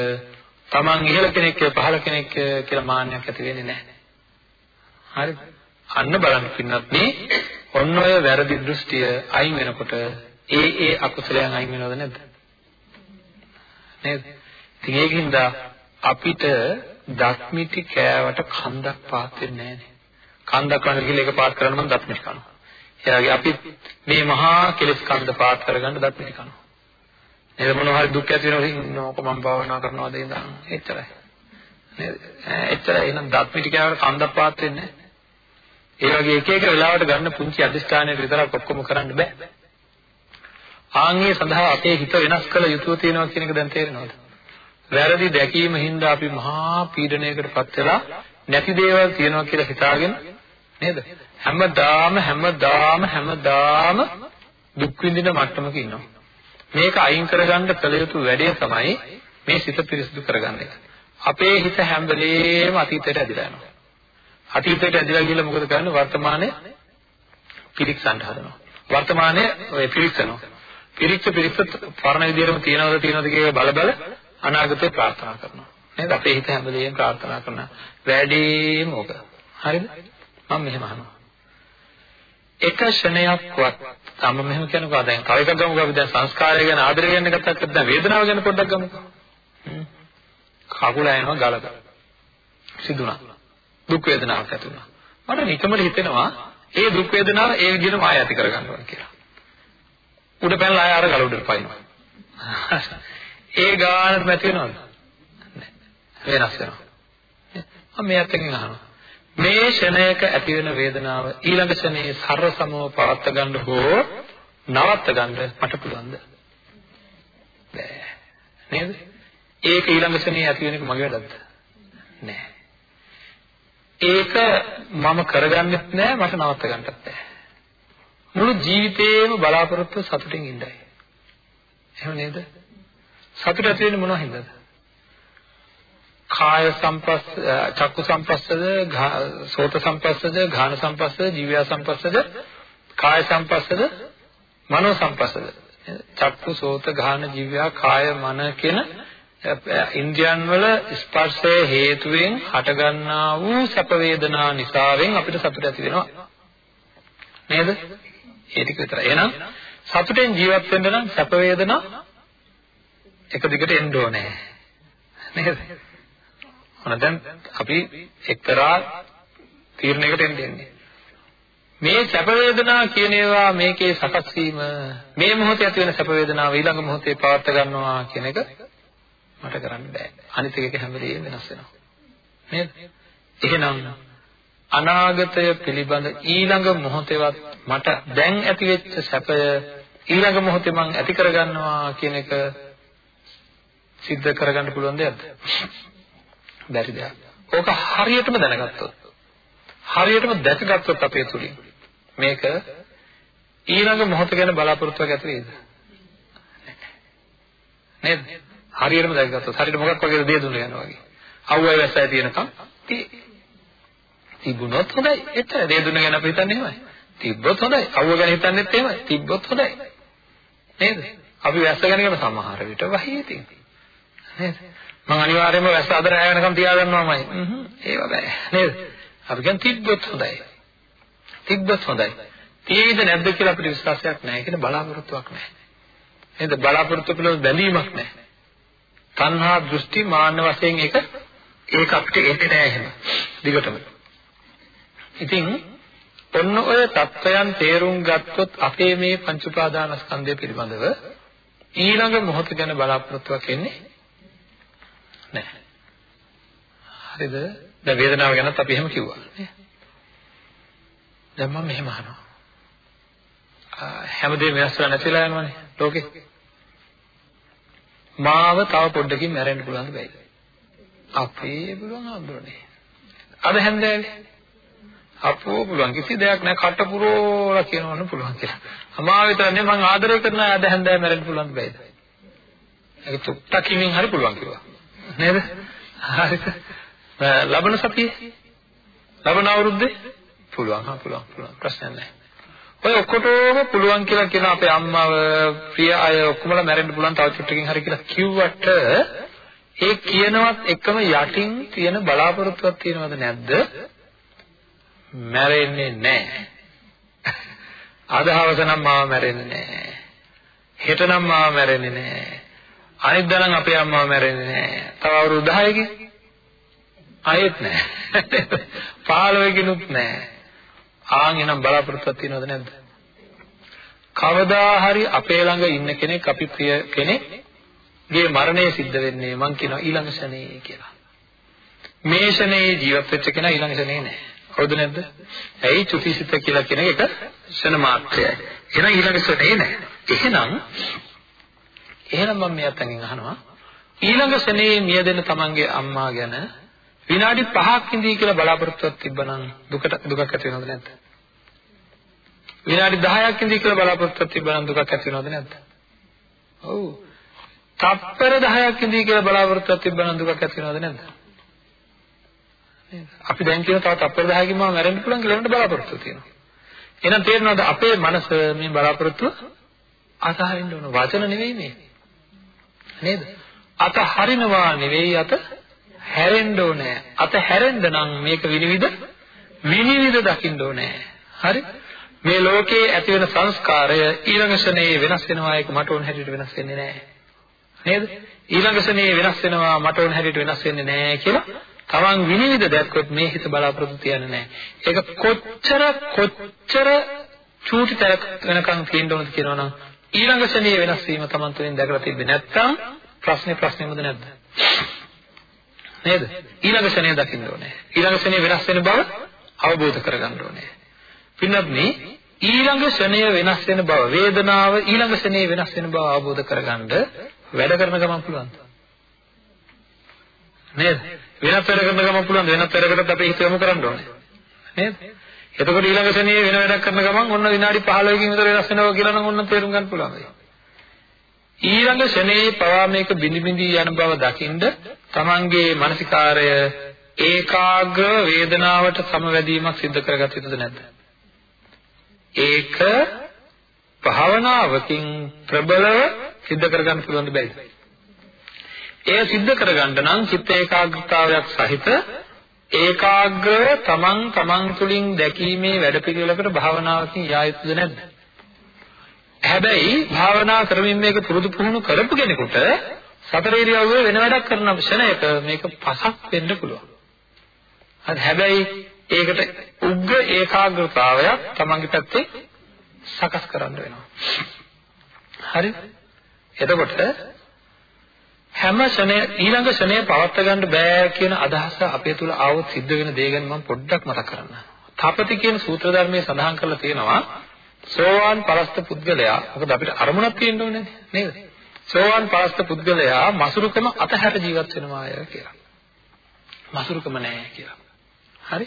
තමන් ඉහළ කෙනෙක් පහළ කෙනෙක් කියලා මාන්නයක් ඇති වෙන්නේ නැහැ. හරිද? අන්න බලන්න පින්නත් මේ ඔන්න ඔය වැරදි දෘෂ්ටිය අයින් වෙනකොට ඒ ඒ අකුසලයන් අයින් වෙනවද නැද්ද? නේද? ඉතින් ඒකින්ද අපිට දත්මිටි කෑවට කන්දක් පාත් වෙන්නේ නැහැ කන්දක් කන්න කියලා ඒක පාත් කරන්න මම දත්මිටි කනවා. එයාගේ අපි මේ මහා කෙලෙස් කන්ද පාත් කරගන්න දත්මිටි කනවා. නේද මොනවා හරි දුක් ඇති වෙනකොට නෝක මම භාවනා කරනවාද ඉඳන් එච්චරයි. නේද? එච්චරයි එහෙනම් දත්මිටි කෑවට කන්දක් පාත් වෙන්නේ නැහැ. ඒ වගේ එක එක වෙලාවට ගන්න පුංචි අධිෂ්ඨානයට විතරක් ඔක්කොම කරන්න බෑ. ආන්ගේ සඳහා අපේ හිත වෙනස් කළ යුතුව තියෙනවා කියන එක දැන් තේරෙනවද? වැරදි දැකීම හින්දා අපි මහා පීඩනයකටපත් වෙලා නැති දේවල් තියෙනවා කියලා හිතාගෙන නේද? හැමදාම හැමදාම හැමදාම දුක් විඳින මට්ටමක ඉන්නවා. මේක අයින් කරගන්න කළ යුතු වැඩේ තමයි මේ සිත පිරිසිදු කරගන්න එක. අපේ හිත හැම වෙලේම අතීතයට ඇදලා යනවා. අතීතයට ඇදලා ගිහලා මොකද කරන්නේ? වර්තමානයේ පිරික්සන්න හදනවා. වර්තමානයේ ඔය පිරික්සනවා. පිරික්ස පිරික්ස පරණ විදියටම තියනවද තියනවද කියලා බල බල අනාගතේ ප්‍රාර්ථනා කරනවා. නේද? අපේ හිත හැම වෙලේම ප්‍රාර්ථනා කරන වැඩිම ඕක. හරිද? මම මෙහෙම අහනවා. එක ක්ෂණයක්වත් තම මෙහෙම කියනකෝ දැන් කව එකක් ගමුකෝ අපි දැන් සංස්කාරය ගැන ආදරය ගැන කතා කරද්දී දැන් වේදනාව ගැන පොඩ්ඩක් ගමුකෝ. කකුල ඇනවා ගලක. සිදුණා. දුක් වේදනාවක් ඇති වුණා. මට නිකමල හිතෙනවා ඒ දුක් වේදනාව ඒ විදිහටම ආය ඇති කරගන්නවා කියලා. උඩ පැනලා ආය අර ගල උඩට පයින්නවා. ඒ ගානට නැති වෙනවද? වෙනස් වෙනවා. මම මෙයත් එක්කන් අහනවා. මේ ෂණයක ඇති වෙන වේදනාව ඊළඟ ෂණයේ සර්ව සමව පවත් ගන්න හෝ නවත්ත ගන්න මට පුළුවන්ද? බෑ. නේද? ඒක ඊළඟ ෂණයේ ඇති වෙන එක මගේ වැඩක්ද? නෑ. ඒක මම කරගන්නෙත් නෑ මට නවත්ත ගන්නත් බෑ. මුළු ජීවිතේම බලාපොරොත්තු සතුටින් ඉඳයි. එහෙම නේද? සතුට ඇති වෙන්නේ මොනවා හින්දාද? කාය සම්පස්ස, චක්කු සම්පස්සද, සෝත සම්පස්සද, ඝාන සම්පස්සද, ජීව සම්පස්සද, කාය සම්පස්සද, මනෝ සම්පස්සද. චක්කු, සෝත, ඝාන, ජීව, කාය, මන කියන ඉන්ද්‍රියන් වල ස්පර්ශය හේතුවෙන් හටගන්නා වූ සැප වේදනා නිසාවෙන් අපිට සතුට ඇති වෙනවා. නේද? ඒ ටික විතරයි. එහෙනම් සතුටෙන් ජීවත් වෙන්න නම් සැප වේදනා එක දිගට එන්න ඕනේ. නේද? මොන දැන් අපි එක්තරා තීරණයකට එන්නේ. මේ සැප වේදනා කියන ඒවා මේකේ සකස් වීම මේ මොහොතේ ඇති වෙන සැප වේදනාව ඊළඟ මොහොතේ පවත් ගන්නවා කියන එක මට කරන්න බෑ. අනිත් එක හැම වෙලෙම වෙනස් වෙනවා. නේද? එහෙනම් අනාගතය පිළිබඳ ඊළඟ මොහොතේවත් මට දැන් ඇති වෙච්ච සැපය ඊළඟ මොහොතේ මං ඇති කරගන්නවා කියන එක සිද්ධ කරගන්න පුළුවන් දෙයක්ද? බැරි දෙයක්. ඕක හරියටම දැනගත්තොත් හරියටම දැකගත්තොත් අපේ තුලින් මේක ඊළඟ මොහොත ගැන බලාපොරොත්තුවක් ඇති වේද? නේද? හරියටම දැකගත්තොත් හරියට මොකක් වගේද දේ දුන්න යනවා වගේ. අවුවයි වැස්සයි තියෙනකම් තිබුණොත් හොඳයි. එච්චර දේ දුන්න ගැන අපි හිතන්නේ එහෙමයි. තිබ්බොත් හොඳයි. අවුව ගැන හිතන්නෙත් එහෙමයි. තිබ්බොත් හොඳයි. නේද? අපි වැස්ස ගැන කියන සමහර විට වහී ඉතින්. නේද? මම අනිවාර්යයෙන්ම වැස්ස අද රැය වෙනකම් තියාගන්නවාමයි. හ්ම් ඒව බෑ. නේද? අපි කියන් තිබ්බොත් හොඳයි. තිබ්බොත් හොඳයි. තියෙයිද නැද්ද කියලා අපිට විශ්වාසයක් නැහැ. ඒකේ බලාපොරොත්තුවක් නැහැ. නේද? බලාපොරොත්තු පිළිබඳ බැඳීමක් නැහැ. තණ්හා දෘෂ්ටි මාන්න වශයෙන් ඒක ඒක අපිට එන්නේ නැහැ එහෙම. දිගටම. ඉතින් ඔන්න ඔය தත්වයන් තේරුම් ගත්තොත් අපේ මේ පංච උපාදානස්කන්ධය පිළිබඳව ඊළඟ මොහොත ගැන බලාපොරොත්තුවක් එන්නේ නැහැ. හරිද? දැන් වේදනාව ගැනත් අපි එහෙම කිව්වා නේ. දැන් මම මෙහෙම අහනවා. හැමදේම වෙනස් වෙලා නැතිලා යනවනේ ලෝකේ. මාව තව පොඩ්ඩකින් මැරෙන්න පුළුවන් බෑද? අපේ පුළුවන් හම්බුනේ. අද හැන්දෑවේ අපෝ පුළුවන් කිසි දෙයක් නැහැ කට පුරෝලා කියනවනම් පුළුවන් කියලා. අමා විතරනේ මං ආදරය කරන අය අද හැන්දෑවේ මැරෙන්න පුළුවන් බෑද? ඒක තුක්ටකින් හරි පුළුවන් කිව්වා. නේද? හරිද? ලබන සතියේ ලබන අවුරුද්දේ පුළුවන් හා පුළුවන් පුළුවන් ප්‍රශ්නයක් නැහැ. ඔය ඔක්කොටම පුළුවන් කියලා කියන අපේ අම්මව ප්‍රිය අය ඔක්කොමලා මැරෙන්න පුළුවන් තව චුට්ටකින් හරි කියලා කිව්වට ඒ කියනවත් එකම යටින් තියෙන බලාපොරොත්තුවක් තියෙනවද නැද්ද? මැරෙන්නේ නැහැ. අද හවස නම් මාව මැරෙන්නේ නැහැ. හෙට නම් මාව මැරෙන්නේ නැහැ. අනිද්දා නම් අපේ අම්මාව මැරෙන්නේ නැහැ. තව අවුරුදු 10කින් ආයෙත් නැහැ. 15කිනුත් නැහැ. ආන් එනම් බලාපොරොත්තුවක් තියනවද නැද්ද? කවදා හරි අපේ ළඟ ඉන්න කෙනෙක් අපි ප්‍රිය කෙනෙක් ගේ මරණය සිද්ධ වෙන්නේ මං කියනවා ඊළඟ ශනේ කියලා. මේ ශනේ ජීවත් වෙච්ච කෙනා ඊළඟ ශනේ නෑ. හවුද නැද්ද? ඇයි චුතිසිත කියලා කියන එක ශන මාත්‍රයයි. එහෙනම් ඊළඟ ශනේ නෑ. එහෙනම් එහෙනම් මම මේ අතකින් අහනවා ඊළඟ ශනේ මියදෙන තමන්ගේ අම්මා ගැන විනාඩි 5ක් ඉඳී කියලා බලාපොරොත්තුවක් තිබ්බනම් දුකට දුකක් ඇති වෙනවද නැද්ද? විනාඩි 10ක් ඉඳී කියලා බලාපොරොත්තුවක් තිබ්බනම් දුකක් ඇති වෙනවද නැද්ද? ඔව්. තප්පර 10ක් ඉඳී කියලා බලාපොරොත්තුවක් තිබ්බනම් දුකක් ඇති වෙනවද නැද්ද? අපි දැන් කියන තව තප්පර 10කින් මම මැරෙන්න පුළුවන් කියලා නේද බලාපොරොත්තුව තියෙනවා. එහෙනම් තේරෙනවද අපේ මනස මේ බලාපොරොත්තුව අතහරින්න ඕන වචන නෙවෙයි මේ. නේද? අත හරිනවා නෙවෙයි අත හැරෙන්න ඕනේ. අත හැරෙන්න නම් මේක විනිවිද විනිවිද දකින්න ඕනේ. හරි? මේ ලෝකේ ඇති වෙන සංස්කාරය ඊළඟ ශනේ වෙනස් වෙනවා ඒක මට ඕන හැටියට වෙනස් වෙන්නේ නැහැ. නේද? ඊළඟ ශනේ වෙනස් වෙනවා මට ඕන හැටියට වෙනස් වෙන්නේ නැහැ කියලා තමන් විනිවිද දැක්කොත් මේ හිත බලාපොරොත්තු තියන්නේ නැහැ. ඒක කොච්චර කොච්චර චූටි තරක් වෙනකන් තියෙන්න ඕනද කියනවනම් ඊළඟ ශනේ වෙනස් වීම තමන් තුළින් දැකලා තිබ්බේ නැත්නම් ප්‍රශ්නේ ප්‍රශ්නේමද නැද්ද? නේද? ඊළඟ ශනේ දකින්න ඕනේ. ඊළඟ ශනේ වෙනස් වෙන බව අවබෝධ කරගන්න ඕනේ. පින්නත් මේ ඊළඟ ශනය වෙනස් වෙන බව වේදනාව ඊළඟ ශනේ වෙනස් වෙන බව අවබෝධ කරගන්න වැඩ කරන ගමන් පුළුවන්. නේද? වෙනත් වැඩ කරන ගමන් පුළුවන් වෙනත් වැඩකටත් අපි හිත යොමු කරන්න ඕනේ. නේද? එතකොට ඊළඟ ශනේ වෙන වැඩක් කරන ගමන් ඔන්න විනාඩි 15කින් විතර වෙනස් වෙනවා කියලා නම් ඔන්න තේරුම් ගන්න පුළුවන්. ඊළඟ ශනේ පවා මේක බිනි බිනි යන බව දකින්ද තමන්ගේ මානසිකාරය ඒකාග්‍ර වේදනාවට සමවැදීමක් සිදු කරගත යුතුද නැද්ද? ඒක භාවනාවකින් ප්‍රබලව සිද්ධ කරගන්න පුළුවන් බැයිද? එය සිද්ධ කරගන්න නම් චිත්ත ඒකාග්‍රතාවයක් සහිත ඒකාග්‍රව තමන් තමන් තුළින් දැකීමේ වැඩපිළිවෙලකට භාවනාවකින් යා යුතුද නැද්ද? හැබැයි භාවනා කරමින් මේක පුරුදු පුහුණු කරපු කෙනෙකුට සතර ඉරියව්වේ වෙන වැඩක් කරන ක්ෂණයක මේක පසක් වෙන්න පුළුවන්. හරි හැබැයි ඒකට උග්‍ර ඒකාග්‍රතාවයක් තමන්ගේ පැත්තේ සකස් කරන්න වෙනවා. හරි? එතකොට හැම ක්ෂණය ඊළඟ ක්ෂණය පවත් ගන්න බෑ කියන අදහස අපේ තුල ආවොත් සිද්ධ වෙන දේ ගැන මම පොඩ්ඩක් මතක් කරන්න. තපති කියන සූත්‍ර ධර්මයේ සඳහන් කරලා තියෙනවා සෝවාන් පරස්ත පුද්ගලයා මොකද අපිට අරමුණක් තියෙන්න ඕනේ නේද? සෝවාන් පරස්ත පුද්ගලයා මසුරුකම අතහැර ජීවත් වෙනවාය කියලා. මසුරුකම නැහැ කියලා. හරි?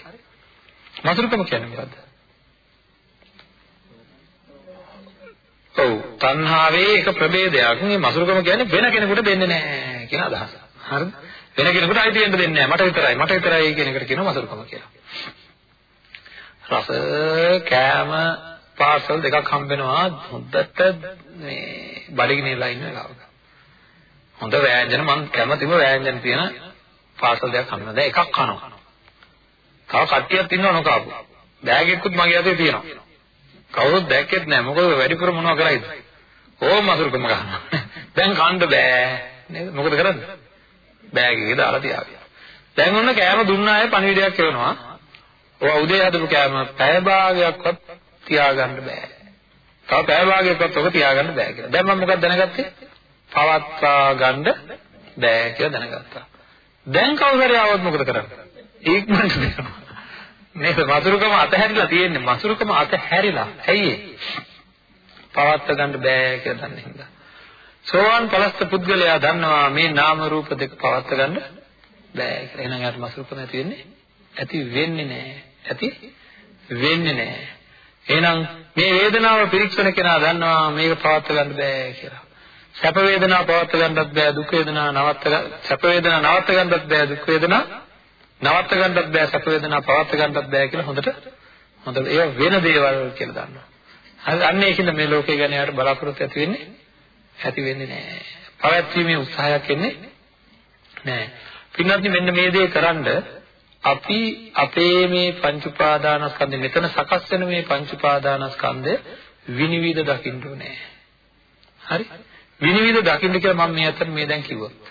මසුරුකම කියන්නේ මොකද්ද? ඔව් තණ්හාවේ එක ප්‍රභේදයක්. මේ මසුරුකම කියන්නේ වෙන කෙනෙකුට දෙන්නේ නැහැ කියන අදහස. හරිද? වෙන කෙනෙකුට අයිති වෙන්න දෙන්නේ නැහැ. මට විතරයි. මට විතරයි කියන එකට කියනවා මසුරුකම කියලා. රස කෑම පාර්සල් දෙකක් හම්බ වෙනවා හොඳට මේ බඩගිනිලා ඉන්න වෙලාවක. හොඳ වෑංජන මම කැමතිම වෑංජන තියෙන පාර්සල් දෙකක් හම්බ වෙනවා. දැන් එකක් කනවා. තව කට්ටියක් ඉන්නව නොකාපු. බෑග් එකකුත් මගේ අතේ තියෙනවා. කවුරුත් දැක්කෙත් නැහැ. මොකද වැඩිපුර මොනව කරයිද? ඕම මසුරුකම ගන්නවා. දැන් කන්න බෑ. නේද? මොකද කරන්නේ? බෑග් එකේ දාලා තියාගෙන. දැන් ඔන්න කෑම දුන්නා අය පණිවිඩයක් එවනවා. ඔය උදේ හදපු කෑම පැය භාගයක්වත් තියාගන්න බෑ. තව පැය භාගයක්වත් ඔක තියාගන්න බෑ කියලා. දැන් මම මොකක්ද දැනගත්තේ? පවත්වා ගන්න බෑ කියලා දැනගත්තා. දැන් කවුරු හරි ආවොත් මොකද කරන්නේ? ඉක්මනට දෙනවා. මේක මසුරුකම අතහැරිලා තියෙන්නේ මසුරුකම අතහැරිලා. ඇයි පවත්වා ගන්න බෑ කියලා දන්නේ හින්දා. සෝවාන් පලස්ත පුද්ගලයා දන්නවා මේ නාම රූප දෙක පවත්වා ගන්න බෑ කියලා. එහෙනම් යාට මසුරුකම ඇති වෙන්නේ ඇති වෙන්නේ නෑ. ඇති වෙන්නේ නෑ. එහෙනම් මේ වේදනාව පිරික්සන කෙනා දන්නවා මේක පවත්වා ගන්න බෑ කියලා. සැප වේදනා පවත්වා ගන්නත් බෑ දුක් වේදනා නවත්ත සැප වේදනා නවත්ත ගන්නත් බෑ දුක් වේදනා නවත්ත ගන්නත් බෑ සැප වේදනා පවත්වා ගන්නත් බෑ කියලා හොඳට හොඳට ඒවා වෙන දේවල් කියලා දන්නවා. හරි අන්න ඒකින්ද මේ ලෝකේ ගැන යාට බලාපොරොත්තු ඇති වෙන්නේ ඇති වෙන්නේ නැහැ. පවත්වීමේ උත්සාහයක් එන්නේ නැහැ. පින්වත්නි මෙන්න මේ දේ කරන්ඩ අපි අපේ මේ පංච උපාදානස්කන්ධ මෙතන සකස් වෙන මේ පංච උපාදානස්කන්ධය විනිවිද දකින්න ඕනේ. හරි? විනිවිද දකින්න කියලා මම මේ අතර මේ දැන් කිව්වොත්.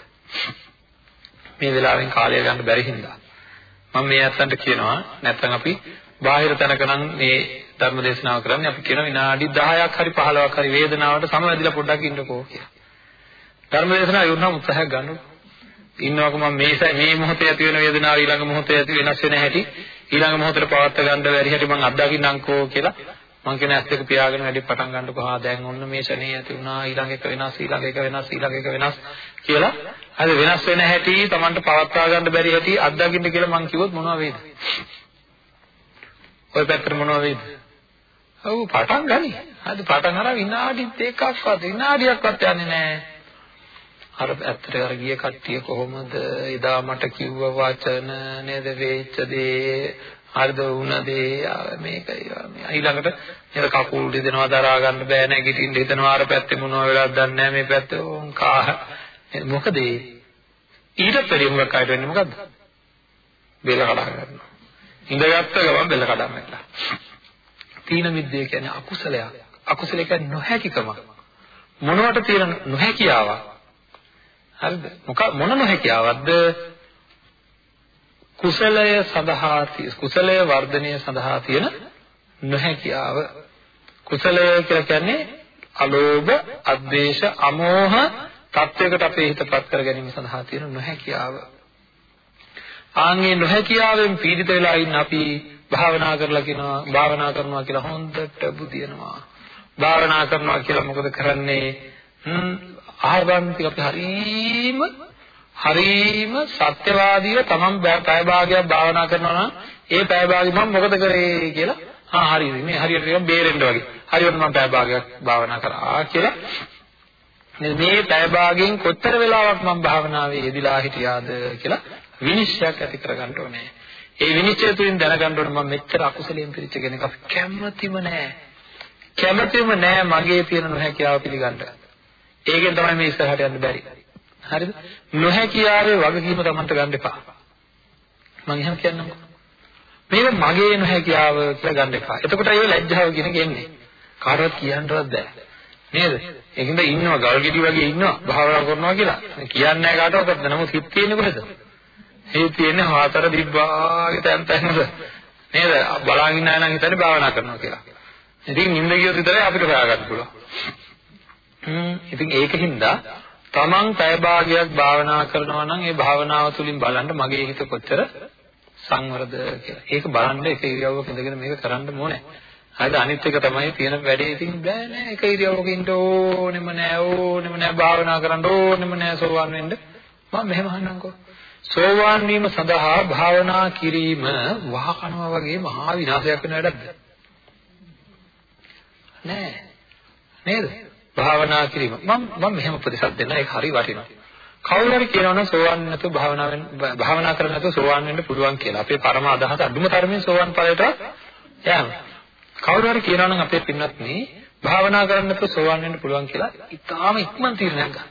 මේ වෙලාවෙන් කාලය ගන්න බැරි හින්දා මම මේ අතන්ට කියනවා නැත්නම් අපි බාහිර තැනක නම් මේ ධර්ම දේශනාව කරන්නේ අපි කියන විනාඩි 10ක් හරි 15ක් හරි වේදනාවට සමවැදිලා පොඩ්ඩක් ඉන්නකෝ කියලා. ධර්ම දේශනාව යොන්නම් උත්සාහයක් ගන්නකො. ඉන්නවක මම මේ මේ මොහොතේ ඇති වෙන වේදනාව ඊළඟ මොහොතේ ඇති වෙනස් වෙන හැටි ඊළඟ මොහොතේ පවත් ගන්න බැරි හැටි මම අත්දකින්නම්කෝ කියලා මං කියන ඇස් දෙක පියාගෙන වැඩි පටන් ගන්නකො හා දැන් ඔන්න මේ ශනේ ඇති වුණා ඊළඟ එක වෙනස් ඊළඟ එක වෙනස් ඊළඟ එක වෙනස් කියලා හරි වෙනස් වෙන හැටි Tamanට පවත්වා ගන්න බැරි හැටි අත්දකින්න කියලා මං කිව්වොත් මොනව වේද? ඔය පැත්තට මොනව වේද? ඔව් පටන් ගනි. හරි පටන් අරන් විනාඩි දෙකක්වත් විනාඩියක්වත් යන්නේ නැහැ. අර ඇත්තට අර ගිය කට්ටිය කොහොමද එදා මට කිව්ව වචන නේද වෙච්ච දේ හරිද? වුණ දේ මේක ඊළඟට නේද කකුල් දෙදෙනවා දරා ගන්න බෑ නැගිටින්න හිතනවා අර පැත්තේ මොනව වෙලාද දන්නේ නැහැ මේ පැත්තේ. ඕන් කා. මොකද ඊට පෙරිය මොකක් ආයෙත් වෙන්නේ මොකද්ද? බෙල්ල කඩා ගන්නවා. ඉඳගත්ත ගමන් බෙල්ල කඩා ගන්නවා තීන මිද්දේ කියන්නේ අකුසලයක්. අකුසලයක් කියන්නේ නොහැකිකම. මොනවට තියෙන නොහැකියාවක්? හරිද? මොක මොන නොහැකියාවක්ද? කුසලය සඳහා කුසලය වර්ධනය සඳහා තියෙන නොහැකියාව. කුසලය කියලා කියන්නේ අලෝභ, අද්වේෂ, අමෝහ තත්වයකට අපේ හිතපත් කර ගැනීම සඳහා තියෙන නොහැකියාව. ආන්ගේ නොහැකියාවෙන් පීඩිත වෙලා ඉන්න අපි භාවනා කරලා කියනවා භාවනා කරනවා කියලා හොඳට බුදිනවා. භාවනා කරනවා කියලා මොකද කරන්නේ? ආහාරගාමිතික අපි හරීම හරීම සත්‍යවාදීව තමන් පැය භාගයක් භාවනා කරනවා නම් ඒ පැය භාගෙ මම මොකද කරේ කියලා ආ හරිද මේ හරියට නිකන් බේරෙන්න වගේ හරියට මම පැය භාගයක් භාවනා කරා කියලා මේ පැය භාගයෙන් කොතර වෙලාවක් මම භාවනාවේ යෙදিলা හිටියාද කියලා විනිශ්චයක් ඇති කරගන්න ඕනේ. ඒ විනිශ්චය තුලින් දැනගන්න ඕනේ මම මෙච්චර අකුසලයෙන් පිරිච්ච කෙනෙක් අපි කැමතිම නෑ. කැමතිම නෑ මගේ තියෙන නොහැකියාව පිළිගන්න. ඒකෙන් තමයි මේ ඉස්සරහට යන්න බැරි. හරිද? නොහැකියාවේ වගකීම Tamanට ගන්න එපා. මම එහෙම කියන්නම්කෝ. මේක මගේ නොහැකියාව කියලා ගන්න එපා. එතකොට ඒ ලැජ්ජාව කියන එක එන්නේ. කාටවත් කියන්නවත් බෑ. නේද? ඒකින්ද ඉන්නවා ගල් ගෙඩි වගේ ඉන්නවා භාවනා කරනවා කියලා. කියන්නේ නැහැ කාටවත්. නමුත් හිත තියෙන්නේ කොහෙද? හිත තියෙන්නේ හතර දිබ්බාගේ තැන් තැන්වල. නේද? බලන් ඉන්න අය නම් හිතන්නේ භාවනා කරනවා කියලා. ඉතින් නිින්ද ගියොත් විතරයි අපිට හොයාගන්න පුළුවන්. ඉතින් ඒකින්ද තමන් පැය භාගයක් භාවනා කරනවා නම් ඒ භාවනාව තුළින් බලන්න මගේ හිත කොච්චර සංවරද කියලා. ඒක බලන්න එක ඉරියව්වක ඉඳගෙන මේක කරන්න ඕනේ. හරිද අනිත් එක තමයි තියෙන වැඩේ ඉතින් බෑ නෑ එක ඉරියව්වක ඉන්න ඕනෙම නෑ ඕනෙම නෑ භාවනා කරන්න ඕනෙම නෑ සෝවාන් වෙන්න. මම මෙහෙම අහන්නම්කෝ. සෝවාන් වීම සඳහා භාවනා කිරීම වහකනවා වගේ මහා විනාශයක් වෙන වැඩක්ද? නෑ. නේද? භාවනා කිරීම. මම මම මෙහෙම ප්‍රතිශත දෙන්න ඒක හරි වටිනවා. කවුරු හරි කියනවා නම් සෝවන් නැතුව භාවනාවෙන් භාවනා කරන්න නැතුව සෝවන් වෙන්න පුළුවන් කියලා. අපේ පරම අදහස අඳුම තරමින් සෝවන් ඵලයට යෑම. කවුරු හරි කියනවා නම් අපේ පින්වත් මේ භාවනා කරන්න නැතුව සෝවන් වෙන්න පුළුවන් කියලා ඉතාලම ඉක්මන් තීරණයක් ගන්න.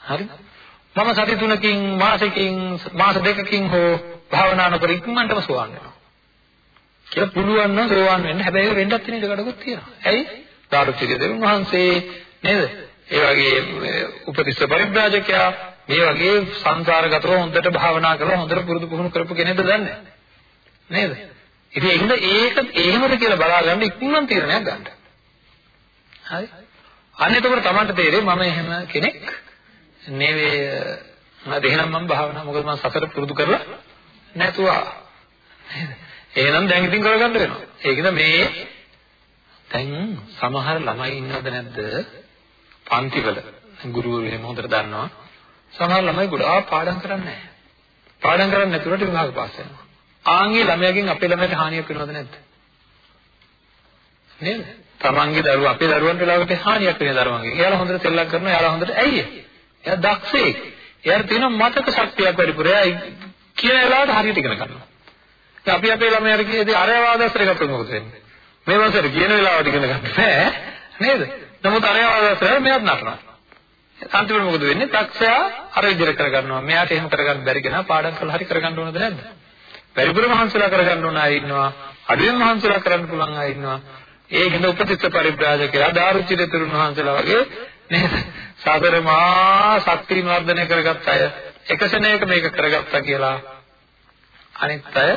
හරිද? මම සති තුනකින් මාසෙකින් මාස දෙකකින් හෝ භාවනා නොකර ඉක්මනටම සෝවන් වෙනවා. කියලා පුළුවන් නම් සෝවාන් වෙන්න. හැබැයි ඒක වෙන්නත් තියෙන ඉඩකඩකුත් තියෙනවා. ඇයි? සාරුචිරිය දෙවියන් වහන්සේ නේද? ඒ වගේ උපතිස්ස පරිබ්‍රාජකයා මේ වගේ සංසාරගතව හොඳට භාවනා කරලා හොඳට පුරුදු පුහුණු කරපු කෙනෙක්ද දන්නේ නේද? ඉතින් ඒකද ඒක එහෙමද කියලා බලාගන්න ඉක්මන් තීරණයක් ගන්න. හරි? අන්න එතකොට Tamanට තේරෙයි මම එහෙම කෙනෙක් නෙවෙයි. මම එහෙනම් මම භාවනා මොකද මම සසර පුරුදු කරලා නැතුවා. නේද? එහෙනම් දැන් ඉතින් කරගන්න වෙනවා. ඒකද මේ දැන් සමහර ළමයි ඉන්නවද නැද්ද? පන්තිවල ගුරුවරු එහෙම හොඳට දන්නවා. සමහර ළමයි ගොඩාක් පාඩම් කරන්නේ නැහැ. පාඩම් කරන්නේ නැතුවට විභාග පාස් වෙනවා. ආන්ගේ ළමයාගෙන් අපේ ළමයට හානියක් වෙනවද නැද්ද? නේද? තමන්ගේ දරුවා අපේ දරුවන්ට ලාවට හානියක් වෙන දරුවන්ගේ. එයාලා හොඳට සෙල්ලම් කරනවා. එයාලා හොඳට ඇයි? එයා දක්ෂයෙක්. එයාට තියෙන මතක ශක්තියක් වැඩිපුර. එයා කියන වෙලාවට හරියට ඉගෙන ගන්නවා. ඉතින් අපි අපේ ළමයාට කියේදී අරය වාදස්තර ගත්තොත් මොකද වෙන්නේ? මේ වසර කියන වෙලාවට ඉගෙන ගන්න බෑ. නේද? නමුත් අරය වාදස්තර මෙයාත් නටනවා. අන්තිමට මොකද වෙන්නේ? දක්ෂයා අර විදිහට කරගන්නවා. මෙයාට එහෙම කරගන්න බැරි කෙනා පාඩම් කරලා හරි කරගන්න ඕනද නැද්ද? වැඩිපුර මහන්සිලා කරගන්න ඕන අය ඉන්නවා. අඩුවෙන් මහන්සිලා කරන්න පුළුවන් අය ඉන්නවා. ඒකෙන්ද උපතිස්ස පරිබ්‍රාජකලා දාරුචිත තරුණ වහන්සේලා වගේ නේද? සතර මා ශක්තිය වර්ධනය කරගත්ත අය එකසෙනේක මේක කරගත්තා කියලා අනිත් අය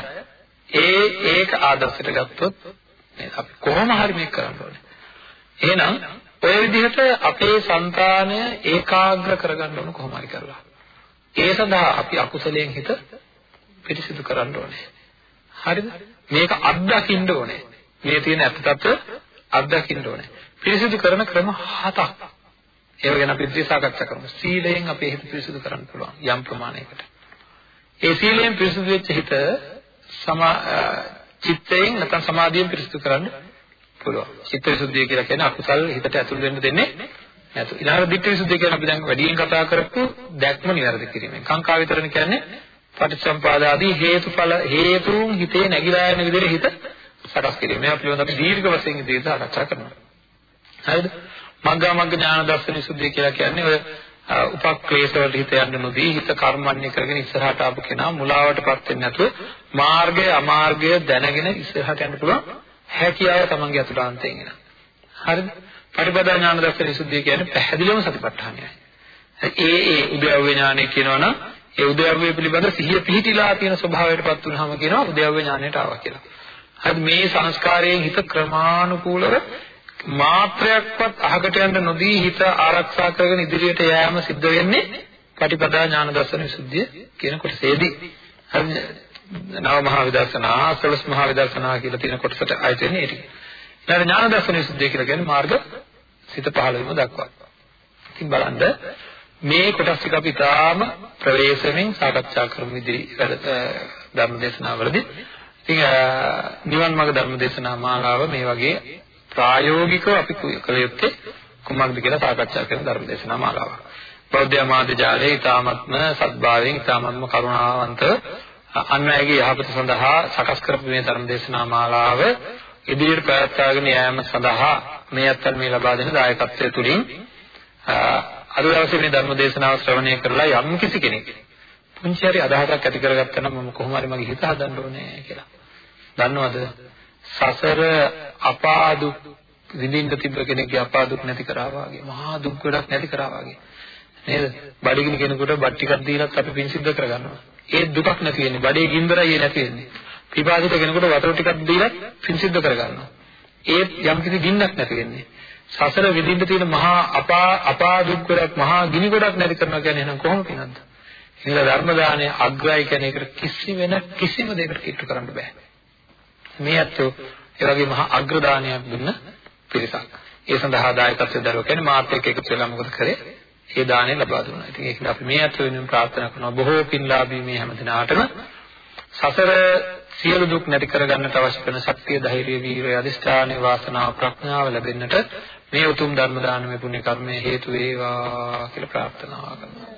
ඒ ඒක ආදර්ශයට ගත්තොත් නේද? අපි කොහොම හරි මේක කරන්න ඕනේ. එහෙනම් ඔය විදිහට අපේ సంతානය ඒකාග්‍ර කරගන්න ඕන කොහොම හරි කරලා. ඒ සඳහා අපි අකුසලයෙන් හිත පිරිසිදු කරන්න ඕනේ. හරිද? මේක අත්දකින්න ඕනේ. මේ තියෙන අත්‍යතත්ව අත්දකින්න ඕනේ. පිරිසිදු කරන ක්‍රම හතක්. ඒව ගැන අපි සාකච්ඡා කරමු. සීලයෙන් අපේ හිත පිරිසිදු කරන්න පුළුවන් යම් ප්‍රමාණයකට. ඒ සීලයෙන් පිරිසිදු වෙච්ච හිත සමා චිත්තයෙන් නැත්නම් සමාධියෙන් පිරිසිදු කරන්න පුළුවන්. චිත්ත විසුද්ධිය කියලා කියන්නේ අකුසල් හිතට ඇතුල් වෙන්න දෙන්නේ නැතු. ඊළඟට ධිට්ඨි විසුද්ධිය කියන්නේ අපි දැන් වැඩියෙන් කතා කරපු දැක්ම නිවැරදි කිරීමෙන්. කාංකා විතරණ කියන්නේ පටිච්චසම්පාද ආදී හේතුඵල හේතුන් හිතේ නැగిලා යන විදිහට හිත සකස් කිරීම. මේවා පිළිබඳව අපි දීර්ඝ වශයෙන් ඉදිරියට සාකච්ඡා කරනවා. හරිද? මග්ගා මග්ග ඥාන දර්ශන විසුද්ධිය කියලා කියන්නේ ඔය උපක්ලේශ වලට හිත යන්න නොදී හිත කර්මන්නේ කරගෙන ඉස්සරහට ආපු කෙනා මුලාවටපත් වෙන්නේ නැතුව මාර්ගය අමාර්ගය දැනගෙන ඉස්සරහට යන්න පුළුවන් හැකියාව තමන්ගේ අතුලාන්තයෙන් එන. හරිද? පටිපදා ඥාන දර්ශන විසුද්ධිය කියන්නේ පැහැදිලිවම සතිපට්ඨානයයි. ඒ ඒ උද්‍යව්‍ය ඥානය කියනවනම් ඒ උද්‍යව්‍ය පිළිබඳ සිහිය පිහිටිලා තියෙන ස්වභාවයටපත් වුනහම කියනවා උද්‍යව්‍ය ඥානයට ආවා කියලා. හරි මේ සංස්කාරයෙන් හිත ක්‍රමානුකූලව මාත්‍රයක්වත් අහකට යන්න නොදී හිත ආරක්ෂා කරගෙන ඉදිරියට යෑම සිද්ධ වෙන්නේ පටිපදා ඥාන දර්ශන විසුද්ධිය කියන කොටසේදී. හරි නව මහා විදර්ශනා, සලස් මහා විදර්ශනා කියලා තියෙන කොටසට ආයත වෙන්නේ ඒක. ඊළඟ ඥාන දර්ශන විසුද්ධිය කියලා කියන්නේ මාර්ග සිත පහළ වීම දක්වා. ඉතින් බලන්න මේ කොටස් ටික අපි තාම ප්‍රවේශමෙන් සාකච්ඡා කරමු ඉදිරි ධර්ම දේශනාවලදී. ඉතින් නිවන් මාර්ග ධර්ම දේශනා මාලාව මේ වගේ ප්‍රායෝගිකව අපි කළ යුත්තේ කුමක්ද කියලා සාකච්ඡා කරන ධර්ම දේශනා මාලාවක්. බෞද්ධ මාධ්‍ය ජාලයේ ඊ타මත්ම සත්භාවයෙන් ඊ타මත්ම කරුණාවන්ත අන්වයගේ යහපත සඳහා සකස් කරපු මේ ධර්ම දේශනා මාලාව ඉදිරියට පැවැත්වාගෙන යාම සඳහා මේ අත්තර මේ ලබා දෙන දායකත්වය තුලින් අද දවසේ මේ ධර්ම දේශනාව ශ්‍රවණය කරලා යම් කිසි කෙනෙක් පුංචි හරි අදහසක් ඇති කරගත්තා නම් මම කොහොම හරි මගේ හිත හදන්න ඕනේ කියලා. දන්නවද? සසර අපා දුක් විඳින්න තිබ්බ කෙනෙක්ගේ අපා දුක් නැති කරා වාගේ මහා දුක් ගොඩක් නැති කරා වාගේ නේද? බඩගිනි කෙනෙකුට බත් ටිකක් දීලත් අපි පින් සිද්ධ කරගන්නවා. ඒ දුකක් නැති වෙන්නේ. බඩේ ගින්දරයි ඒ නැති වෙන්නේ. පිපාසිත කෙනෙකුට වතුර ටිකක් දීලත් පින් සිද්ධ කරගන්නවා. ඒ යම් කිසි ගින්නක් නැති වෙන්නේ. සසර විඳින්න තියෙන මහා අපා අපා දුක් ගොඩක් මහා ගිනි ගොඩක් නැති කරනවා කියන්නේ එහෙනම් කොහොම කියනද? එහෙනම් ධර්ම දාණය අග්‍රයි කියන එකට කිසි වෙන කිසිම දෙයකට කිට්ටු කරන්න බෑ. මේ අතෝ ඒ වගේ මහා අග්‍ර දානයක් දුන්න පිරිසක්. ඒ සඳහා දායකත්වයෙන් දරුවා කියන්නේ මාත් එක්ක එකතු වෙලා මොකද කරේ? ඒ දාණය ලබා දුන්නා. ඉතින් ඒක අපි මේ අතෝ වෙනුවෙන් ප්‍රාර්ථනා කරනවා බොහෝ පින්ලාභී මේ හැම දිනාටම සසර සියලු දුක් නැති කරගන්නට අවශ්‍ය කරන ශක්තිය, ධෛර්යය, වීරිය, අධිෂ්ඨානය, වාසනාව, ප්‍රඥාව ලැබෙන්නට මේ උතුම් ධර්ම දානමය පුණ්‍ය කර්මය හේතු වේවා කියලා ප්‍රාර්ථනා කරනවා.